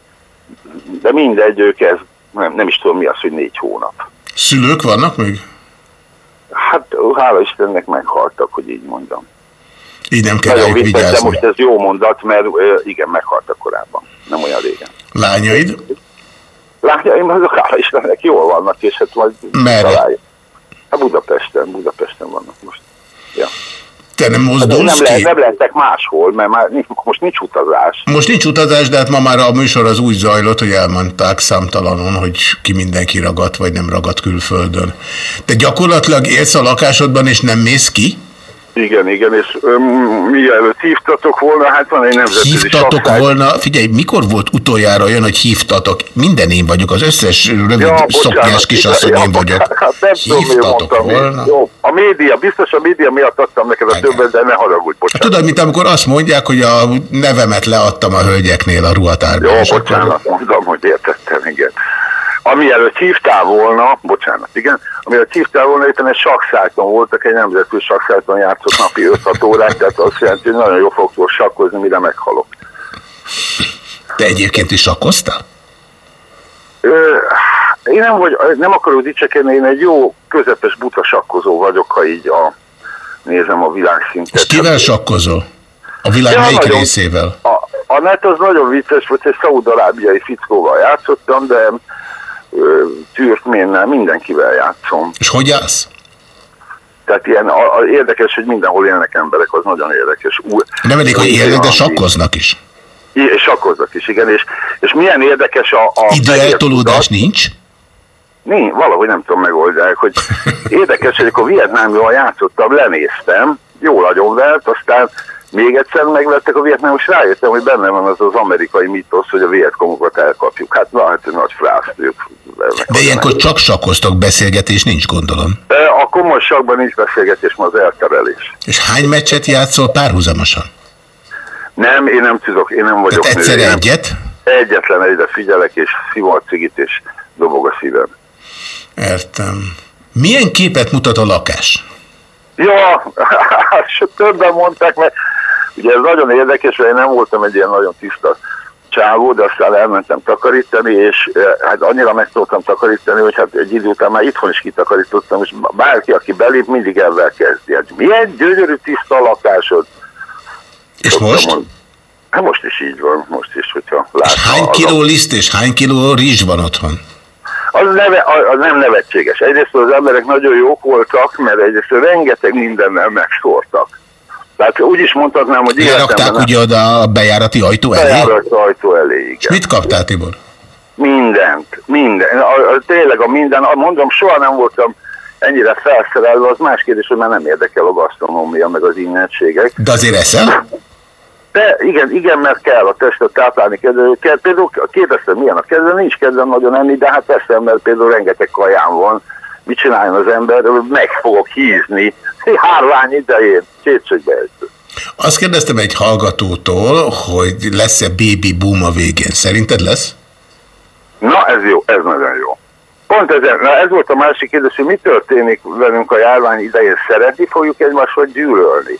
de mindegy, ők ez, nem, nem is tudom mi az, hogy négy hónap. Szülők vannak még? Hát hála Istennek meghaltak, hogy így mondjam. Így nem kell Nagyon vicces, de most ez jó mondat, mert igen, meghaltak korábban. Nem olyan régen. Lányaid? Lányaim azok hála Istennek jól vannak, és hát majd Merre? találjuk. Hát Budapesten, Budapesten vannak most. Ja. Te nem Hát mozdulsz nem, ki? lehet, nem lehetnek máshol, mert már nincs, most nincs utazás. Most nincs utazás, de hát ma már a műsor az úgy zajlott, hogy elmondták számtalanon, hogy ki mindenki ragadt, vagy nem ragadt külföldön. Te gyakorlatilag élsz a lakásodban, és nem mész ki? Igen, igen, és mielőtt hívtatok volna, hát van egy nemzetközi Hívtatok sapkány. volna, figyelj, mikor volt utoljára olyan, hogy hívtatok? Minden én vagyok, az összes rövid Ja, szoknyás bocsánat, kisasszony én vagyok. Hát nem tudom, Hívtatok mondtam. volna? Jó, a média, biztos a média miatt adtam neked a többet, de ne haragudj, Hát bocsánat. tudod, mint amikor azt mondják, hogy a nevemet leadtam a hölgyeknél a ruhatárban. Jó, és akkor- bocsánat, mondom, hogy értettem, igen. Ami előtt hívtál volna, bocsánat, igen, ami előtt hívtál volna, éppen egy sakszájton voltak, egy nemzetközi sakszájton játszott napi 5-6 órát, tehát azt jelenti, hogy nagyon jól fogok sakkozni, mire meghalok. Te egyébként is sakkoztál? Én nem, vagy, nem akarok dicsekedni, én egy jó, közepes buta sakkozó vagyok, ha így a, nézem a világszintet. És kivel sakkozol? A világ Ja, melyik nagyon- részével? A, a net az nagyon vicces, volt, egy szaudarábiai fickóval játszottam, de türkménnel mindenkivel játszom. És hogy állsz? Tehát ilyen a, a, érdekes, hogy mindenhol élnek emberek, az nagyon érdekes. Nem elég, hogy élnek, de sakkoznak is. És sakkoznak is, igen. És, és milyen érdekes a... a Időeltolódás nincs? Nincs, valahogy nem tudom megoldják, hogy érdekes, hogy akkor Vietnámban játszottam, lenéztem, jól agyonvert, aztán még egyszer megvettek a vietnám, rájöttem, hogy benne van az az amerikai mítosz, hogy a vietkomokat elkapjuk. Hát na, hát nagy frászt ők. De ilyenkor csak sakkoztok, beszélgetés nincs, gondolom. De a komoly sakban nincs beszélgetés, ma az elterelés. És hány meccset játszol párhuzamosan? Nem, én nem tudok, én nem vagyok Tehát egyszer nő, én nem- egyet? Egyetlen egyre figyelek, és a cigit, és dobog a szívem. Értem. Milyen képet mutat a lakás? Ja, és többen mondták, mert ugye ez nagyon érdekes, mert én nem voltam egy ilyen nagyon tiszta csávó, de aztán elmentem takarítani, és eh, hát annyira meg tudtam takarítani, hogy hát egy idő után már itthon is kitakarítottam, és bárki, aki belép, mindig ezzel kezdi. Hát milyen gyönyörű tiszta lakásod. És most? Hát most is így van, most is, hogyha És látom. hány az a- kiló liszt és hány kiló rizs van otthon? Az, neve, az nem nevetséges. Egyrészt az emberek nagyon jók voltak, mert egyrészt rengeteg mindennel megszórtak. Tehát úgy is mondhatnám, hogy Lerakták életemben ugye oda a bejárati ajtó elé? bejárat ajtó elé, És igen. mit kaptál, Tibor? mindent, minden, a, a, tényleg a minden, a, mondom, soha nem voltam ennyire felszerelve, az más kérdés, hogy már nem érdekel a gasztronómia, meg az innenségek. De azért eszel? De igen, igen, mert kell a testet táplálni kedve. Kell, például kérdeztem, milyen a kedve, nincs kedvem nagyon enni, de hát eszem, mert például rengeteg kaján van. Mit csináljon az ember? Meg fogok hízni. Hárvány idején, kétségbe egy. Azt kérdeztem egy hallgatótól, hogy lesz-e baby boom a végén. Szerinted lesz? Na, ez jó, ez nagyon jó. Pont ez, na ez volt a másik kérdés, hogy mi történik velünk a járvány idején. Szeretni fogjuk egymást, vagy gyűlölni?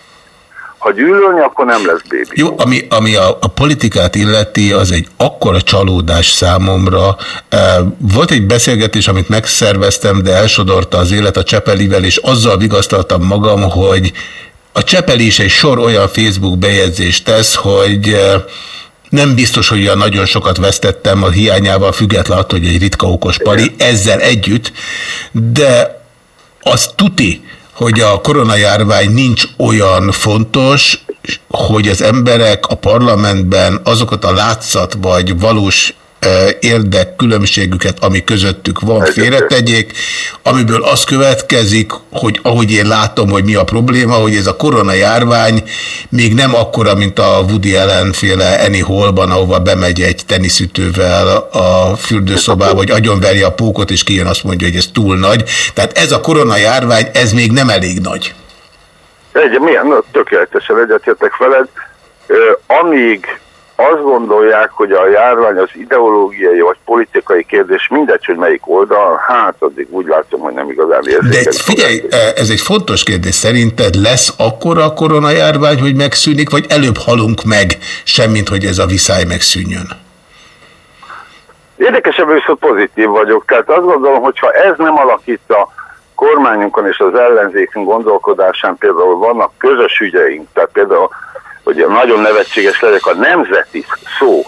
Ha gyűlölni, akkor nem lesz bébi. Jó, ami, ami a, a politikát illeti, az egy akkora csalódás számomra. Volt egy beszélgetés, amit megszerveztem, de elsodorta az élet a Csepelivel, és azzal vigasztaltam magam, hogy a Csepeli is egy sor olyan Facebook bejegyzést tesz, hogy nem biztos, hogy olyan nagyon sokat vesztettem a hiányával, független attól, hogy egy ritka okos pali, ezzel együtt, de az tuti, hogy a koronajárvány nincs olyan fontos, hogy az emberek a parlamentben azokat a látszat vagy valós érdek különbségüket, ami közöttük van, félretegyék, amiből az következik, hogy ahogy én látom, hogy mi a probléma, hogy ez a koronajárvány még nem akkora, mint a Woody Allen féle Annie Hallban, ahova bemegy egy teniszütővel a fürdőszobába, vagy agyonverje a pókot, és kijön azt mondja, hogy ez túl nagy. Tehát ez a koronajárvány, ez még nem elég nagy. Egy, milyen, no, tökéletesen egyetértek veled. Amíg azt gondolják, hogy a járvány az ideológiai vagy politikai kérdés, mindegy, hogy melyik oldal, hát addig úgy látom, hogy nem igazán érzékeny. De figyelj, ez egy fontos kérdés. Szerinted lesz akkora a koronajárvány, hogy megszűnik, vagy előbb halunk meg, semmint, hogy ez a viszály megszűnjön? Érdekesebb viszont pozitív vagyok. Tehát azt gondolom, hogy ha ez nem alakít a kormányunkon és az ellenzékünk gondolkodásán, például vannak közös ügyeink, tehát például hogy nagyon nevetséges legyek, a nemzeti szó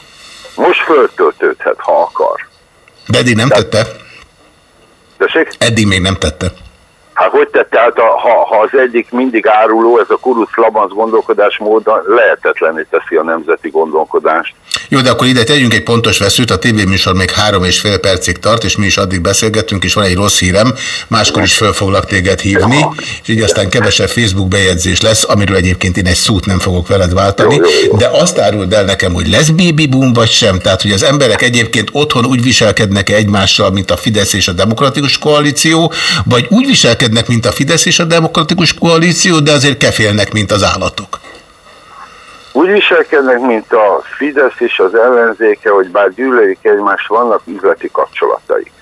most föltöltődhet, ha akar. De eddig nem Tehát, tette? Tessék? Eddig még nem tette. Hát hogy tette, hát a, ha, ha az egyik mindig áruló, ez a kuruc labanc gondolkodásmód lehetetlené teszi a nemzeti gondolkodást. Jó, de akkor ide tegyünk egy pontos veszőt, a tévéműsor még három és fél percig tart, és mi is addig beszélgetünk, és van egy rossz hírem, máskor is föl foglak téged hívni, és így aztán kevesebb Facebook bejegyzés lesz, amiről egyébként én egy szót nem fogok veled váltani, jó, jó, jó. de azt áruld el nekem, hogy lesz baby boom vagy sem, tehát hogy az emberek egyébként otthon úgy viselkednek -e egymással, mint a Fidesz és a Demokratikus Koalíció, vagy úgy viselkednek, mint a Fidesz és a Demokratikus Koalíció, de azért kefélnek, mint az állatok. Úgy viselkednek, mint a Fidesz és az ellenzéke, hogy bár gyűlölik egymást, vannak üzleti kapcsolataik.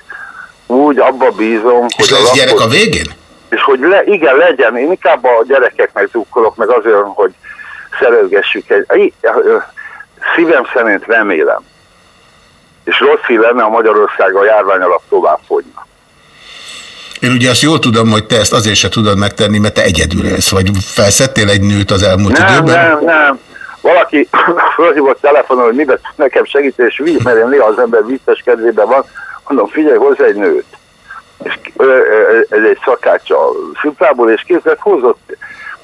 Úgy abba bízom, és hogy... És lesz a gyerek a végén? És hogy le, igen, legyen. Én inkább a gyerekeknek zúkolok, meg azért, hogy szerezgessük egy... Szívem szerint remélem. És rossz hír lenne, a Magyarország a járvány alatt tovább fogyna. Én ugye azt jól tudom, hogy te ezt azért se tudod megtenni, mert te egyedül élsz, vagy felszettél egy nőt az elmúlt nem, időben? Nem, nem, valaki fölhívott telefonon, hogy miben nekem segítés, mert én néha az ember vicces kedvében van, mondom, figyelj, hozzá egy nőt. És ez egy szakács a szüplából, és képzett, hozott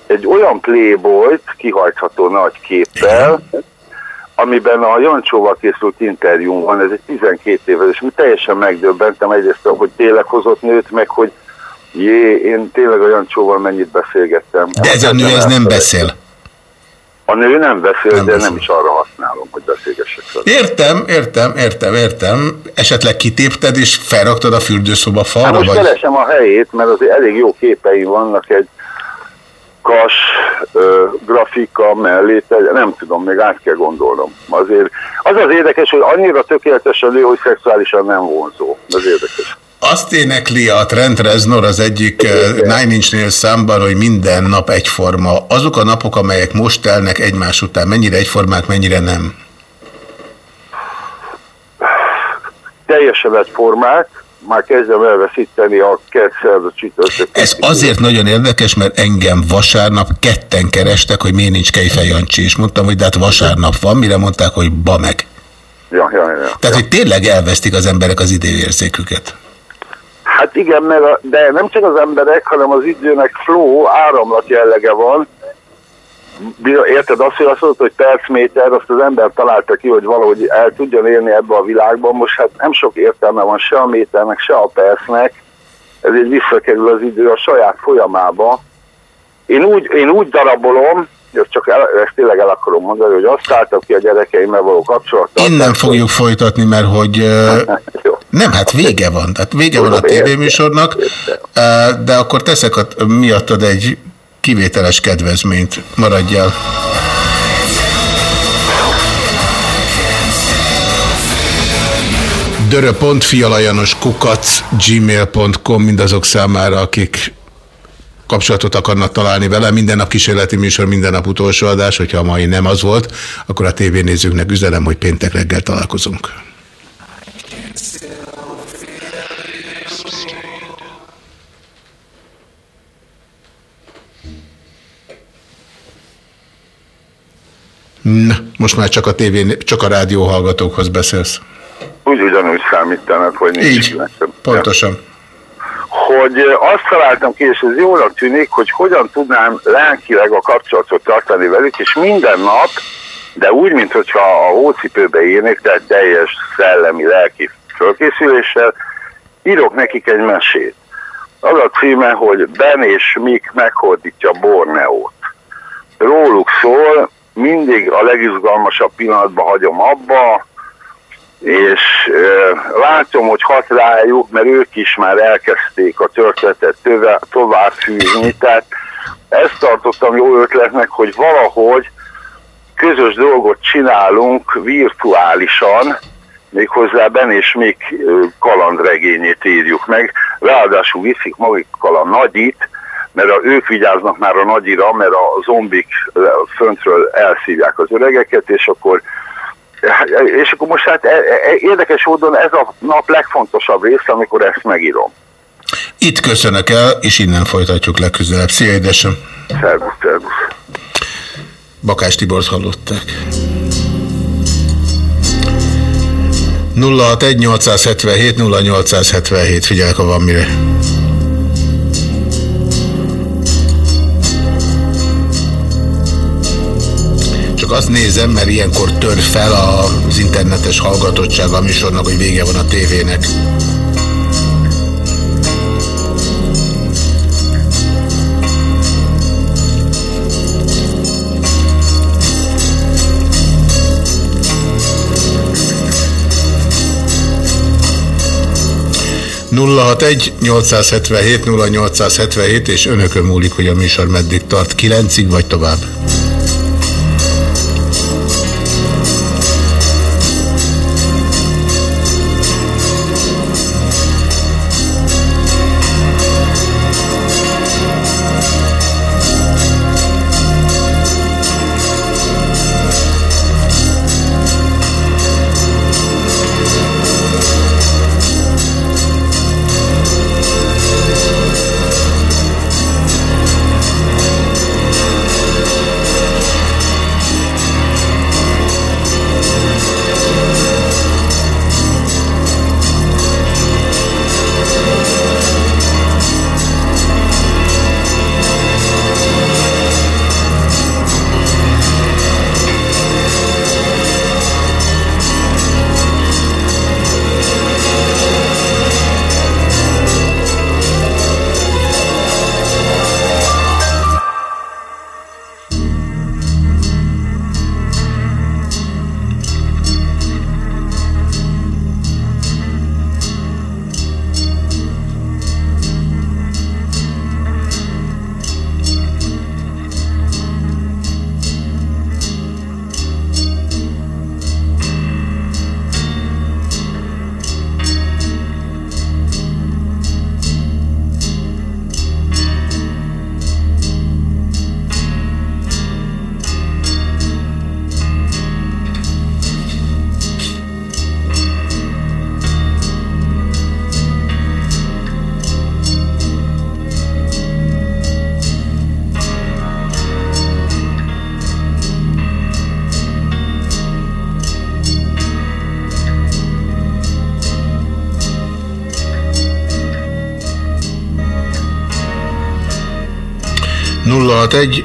egy olyan playboyt, kihajtható nagy képpel, amiben a Jancsóval készült interjú van, ez egy 12 éves, és mi teljesen megdöbbentem egyrészt, hogy tényleg hozott nőt, meg hogy jé, én tényleg a Jancsóval mennyit beszélgettem. De ez a nő, ez nem beszél. A nő nem beszél, nem de beszél. nem is arra használom, hogy beszélgessek fel. Értem, értem, értem, értem. Esetleg kitépted és felraktad a fürdőszoba falra? Hát most vagy? keresem a helyét, mert azért elég jó képei vannak egy kas ö, grafika mellé, nem tudom, még át kell gondolnom. Azért, az az érdekes, hogy annyira tökéletes a nő, hogy szexuálisan nem vonzó. Az érdekes. Azt énekli a Trent Reznor az egyik. Nine Inch Nails számban, hogy minden nap egyforma. Azok a napok, amelyek most telnek egymás után, mennyire egyformák, mennyire nem? Teljesen egyformák, már kezdem elveszíteni a kettszert a csütörtök. Ez azért nagyon érdekes, mert engem vasárnap ketten kerestek, hogy miért nincs Kejfej Jancsi, és mondtam, hogy de hát vasárnap van, mire mondták, hogy ba meg. Ja, ja, ja. Tehát, ja. hogy tényleg elvesztik az emberek az időérzéküket. Hát igen, mert a, de nem csak az emberek, hanem az időnek flow, áramlat jellege van, érted azt, hogy azt mondod, hogy percméter, azt az ember találta ki, hogy valahogy el tudjon élni ebbe a világban. Most hát nem sok értelme van se a méternek, se a percnek, ezért visszakerül az idő a saját folyamába. Én úgy, én úgy darabolom, ezt csak el, ezt tényleg el akarom mondani, hogy azt álltam ki a gyerekeimmel való kapcsolatban. Innen fogjuk folytatni, mert hogy nem, hát vége van. Tehát vége van a tévéműsornak, de akkor teszek a, miattad egy kivételes kedvezményt. Maradjál. dörö.fialajanos kukac gmail.com mindazok számára, akik kapcsolatot akarnak találni vele. Minden nap kísérleti műsor, minden nap utolsó adás. Hogyha a mai nem az volt, akkor a tévénézőknek üzenem, hogy péntek reggel találkozunk. Most már csak a tévén, csak a rádió hallgatókhoz beszélsz. Úgy ugyanúgy számítanak, hogy nincs. Így, pontosan. Hogy azt találtam ki, és ez jónak tűnik, hogy hogyan tudnám lelkileg a kapcsolatot tartani velük, és minden nap, de úgy, mintha a hócipőbe írnék, tehát teljes szellemi, lelki fölkészüléssel, írok nekik egy mesét. Az a címe, hogy Ben és Mik meghordítja Borneót. Róluk szól, mindig a legizgalmasabb pillanatban hagyom abba, és e, látom, hogy hat rájuk, mert ők is már elkezdték a történetet tovább fűzni, tehát ezt tartottam jó ötletnek, hogy valahogy közös dolgot csinálunk virtuálisan, méghozzá Ben és még kalandregényét írjuk meg, ráadásul viszik magukkal a nagyit, mert a, ők vigyáznak már a nagyira, mert a zombik föntről elszívják az öregeket, és akkor és akkor most hát e, e, érdekes módon ez a nap legfontosabb része, amikor ezt megírom. Itt köszönök el, és innen folytatjuk legközelebb. Szia, édesem! Szervusz, szervusz! Bakás Tibort hallották. 061 877 0877, figyelek, ha van mire. Csak azt nézem, mert ilyenkor tör fel az internetes hallgatottság a műsornak, hogy vége van a tévének. 061 877 0877 és önökön múlik, hogy a műsor meddig tart, 9-ig vagy tovább.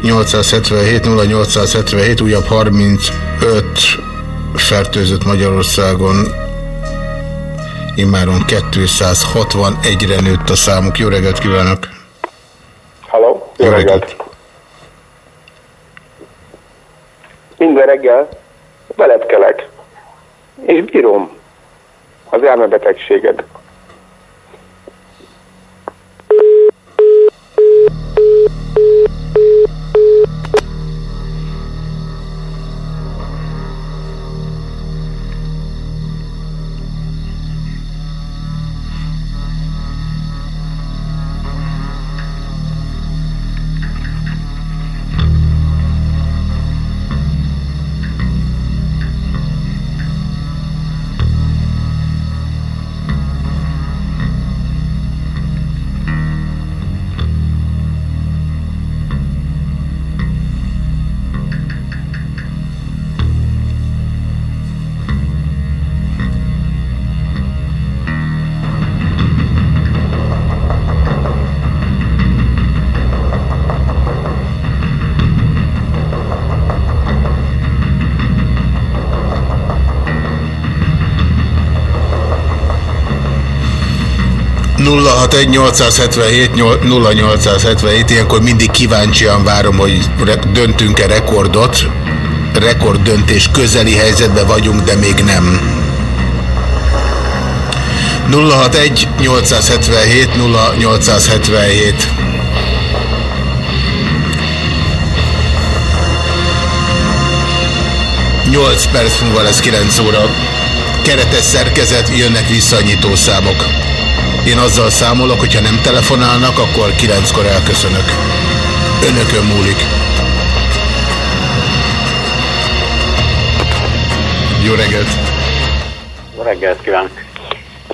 061 877 0877 újabb 35 fertőzött Magyarországon immáron 261-re nőtt a számuk. Jó reggelt kívánok! Halló, jó reggelt! Minden reggel veled kelek, és bírom az elmebetegséged. Nulla 877 0877 ilyenkor mindig kíváncsian várom, hogy döntünk-e rekordot. Rekord döntés közeli helyzetben vagyunk, de még nem. 061 877 0877 8 perc múlva lesz 9 óra. Keretes szerkezet, jönnek visszanyító számok. Én azzal számolok, hogyha nem telefonálnak, akkor kilenckor elköszönök. Önökön múlik. Jó reggelt! Jó reggelt kívánok!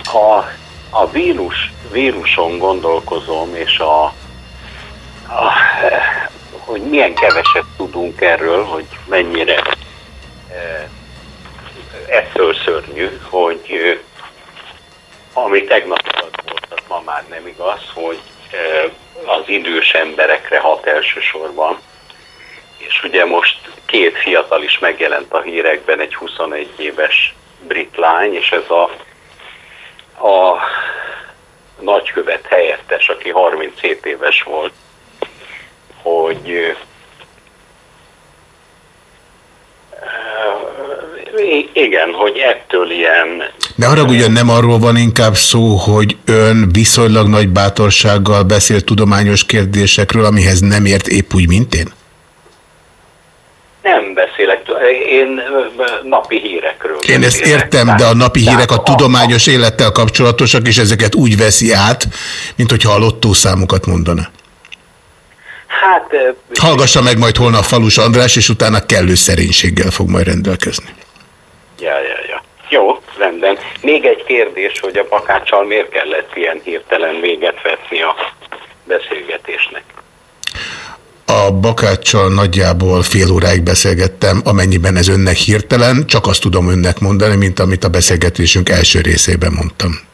Ha a vírus, víruson gondolkozom, és a, a, hogy milyen keveset tudunk erről, hogy mennyire e, ettől szörnyű, hogy ami tegnap ma már nem igaz, hogy az idős emberekre hat elsősorban. És ugye most két fiatal is megjelent a hírekben, egy 21 éves brit lány, és ez a, a nagykövet helyettes, aki 37 éves volt, hogy igen, hogy ettől ilyen... De haragudjon, nem arról van inkább szó, hogy ön viszonylag nagy bátorsággal beszél tudományos kérdésekről, amihez nem ért épp úgy, mint én? Nem beszélek, én napi hírekről. Én ezt értem, de a napi hírek a tudományos élettel kapcsolatosak, és ezeket úgy veszi át, mint hogyha a lottószámokat mondana. Hát... Hallgassa meg majd holnap Falus András, és utána kellő szerénységgel fog majd rendelkezni. Ja, ja, ja. Jó, rendben. Még egy kérdés, hogy a bakáccsal miért kellett ilyen hirtelen véget vetni a beszélgetésnek? A bakáccsal nagyjából fél óráig beszélgettem, amennyiben ez önnek hirtelen, csak azt tudom önnek mondani, mint amit a beszélgetésünk első részében mondtam.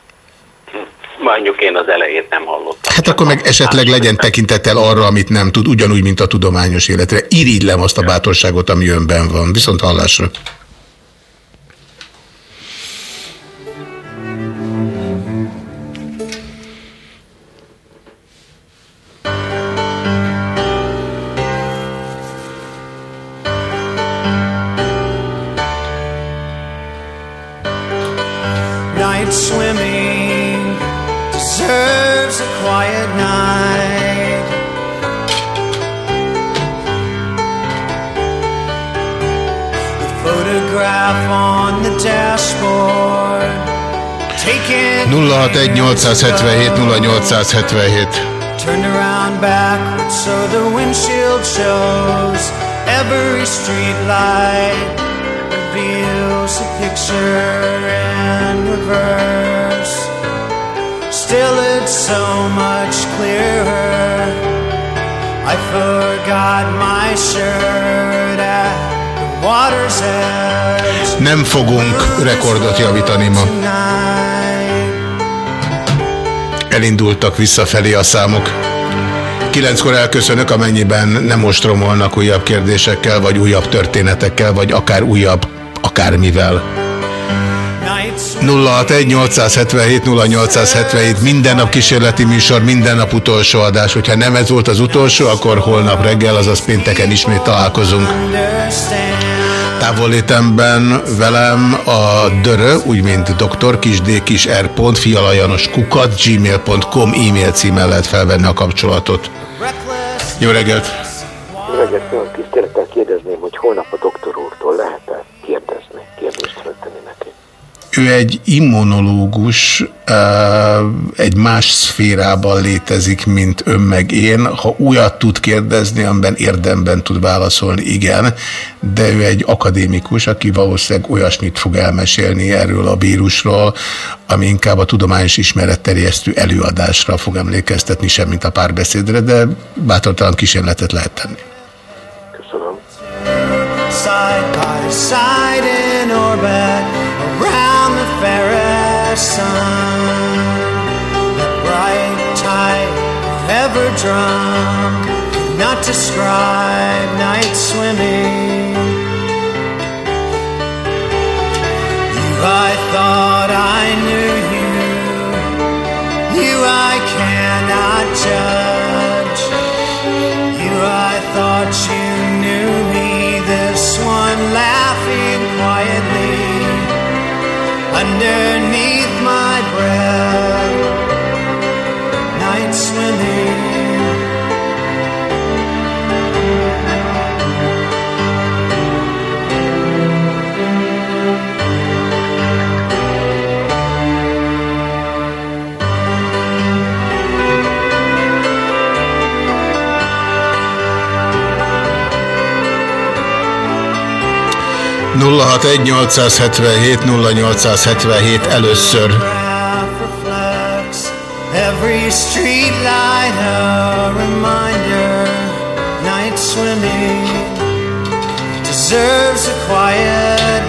Mondjuk én az elejét nem hallottam. Hát akkor meg esetleg legyen tekintettel arra, amit nem tud, ugyanúgy, mint a tudományos életre. Irigylem azt a bátorságot, ami önben van. Viszont hallásra. Quiet night. The photograph on the dashboard. Taken 061-877-0877 Turned around so the windshield shows every street light reveals a picture in reverse. Still, it's so much clearer. I forgot my shirt at the water's edge. Nem fogunk rekordot javítani ma. Elindultak visszafelé a számok. kilenckor elköszönök, amennyiben nem ostromolnak újabb kérdésekkel, vagy újabb történetekkel, vagy akár újabb akármivel. 061-877-0877 minden nap kísérleti műsor, minden nap utolsó adás. Hogyha nem ez volt az utolsó, akkor holnap reggel, azaz pénteken ismét találkozunk. Távolétemben velem a dörö, úgy mint dr. kisd kis r. fialajanos kukat gmail.com e-mail címmel lehet felvenni a kapcsolatot. Jó reggelt! Jó reggelt, tisztelettel kérdezném, hogy holnap a doktor úrtól lehet-e Ő egy immunológus, egy más szférában létezik, mint ön meg én. Ha újat tud kérdezni, amiben érdemben tud válaszolni, igen, de ő egy akadémikus, aki valószínűleg olyasmit fog elmesélni erről a vírusról, ami inkább a tudományos ismeretterjesztő előadásra fog emlékeztetni, semmint a párbeszédre, de bátortalan kísérletet lehet tenni. Köszönöm. Side by side in orbit sun. The bright tide ever could not describe night swimming. You, I thought I knew you. You, I cannot judge. You, I thought you knew me. This one laughing quietly underneath 061 0877 először. Every street light a reminder Night swimming Deserves a quiet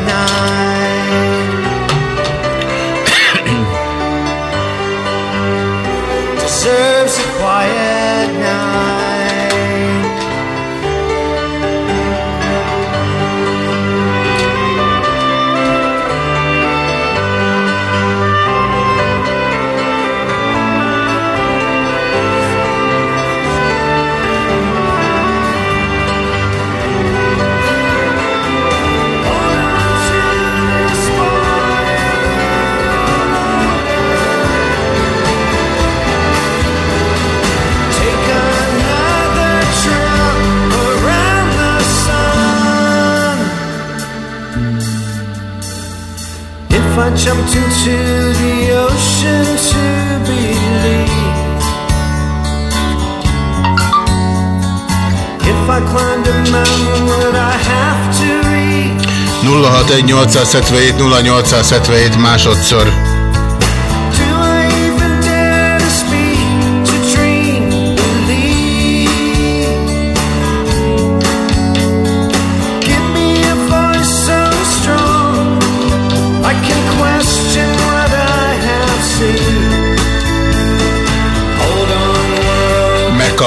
If I jumped into the ocean to believe, if I climbed a mountain, would I have to reach? 061 877 0877 másodszor.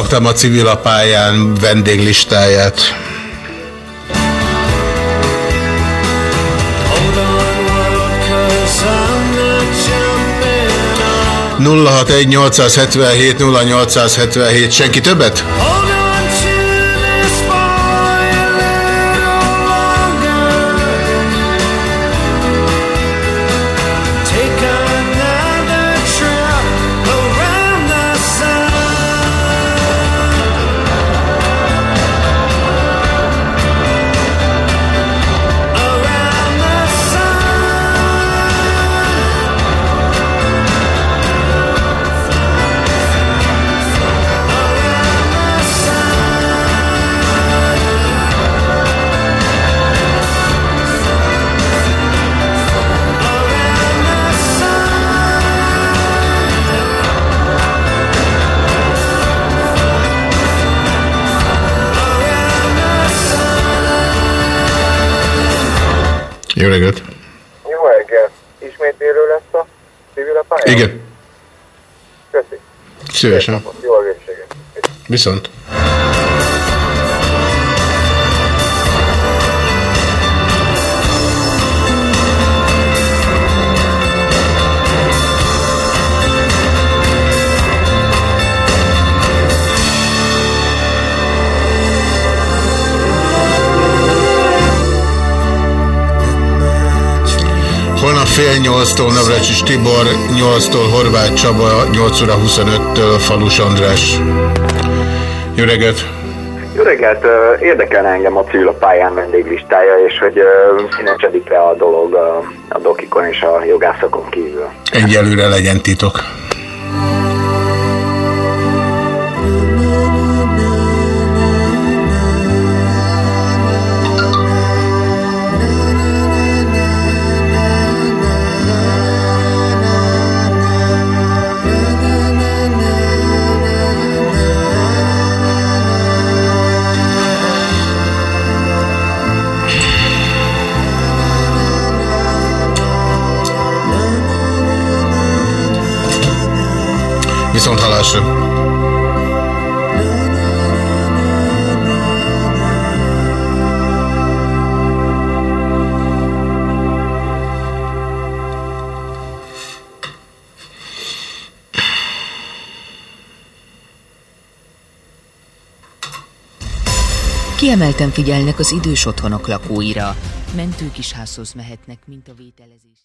Megkaptam a civilapályán vendéglistáját. Hold on, world, cause I'm not jumping on. 061 877 0877 senki többet? Jó reggelt! Jó reggel. Ismét élő lesz a civil a pálya? Igen. Köszi. Szívesen. Jó egészséget. Viszont. Fél nyolctól Navracsis Tibor, 8-tól Horváth Csaba, 8 óra 25-től Falus András. Jó reggelt! Jó reggelt! Érdekelne engem a civil a pályán vendéglistája, és hogy színecsedik le a dolog a, a dokikon és a jogászokon kívül. Egyelőre legyen titok. Kiemelten figyelnek az idős otthonok lakóira. Mentők is házhoz mehetnek, mint a vételezés.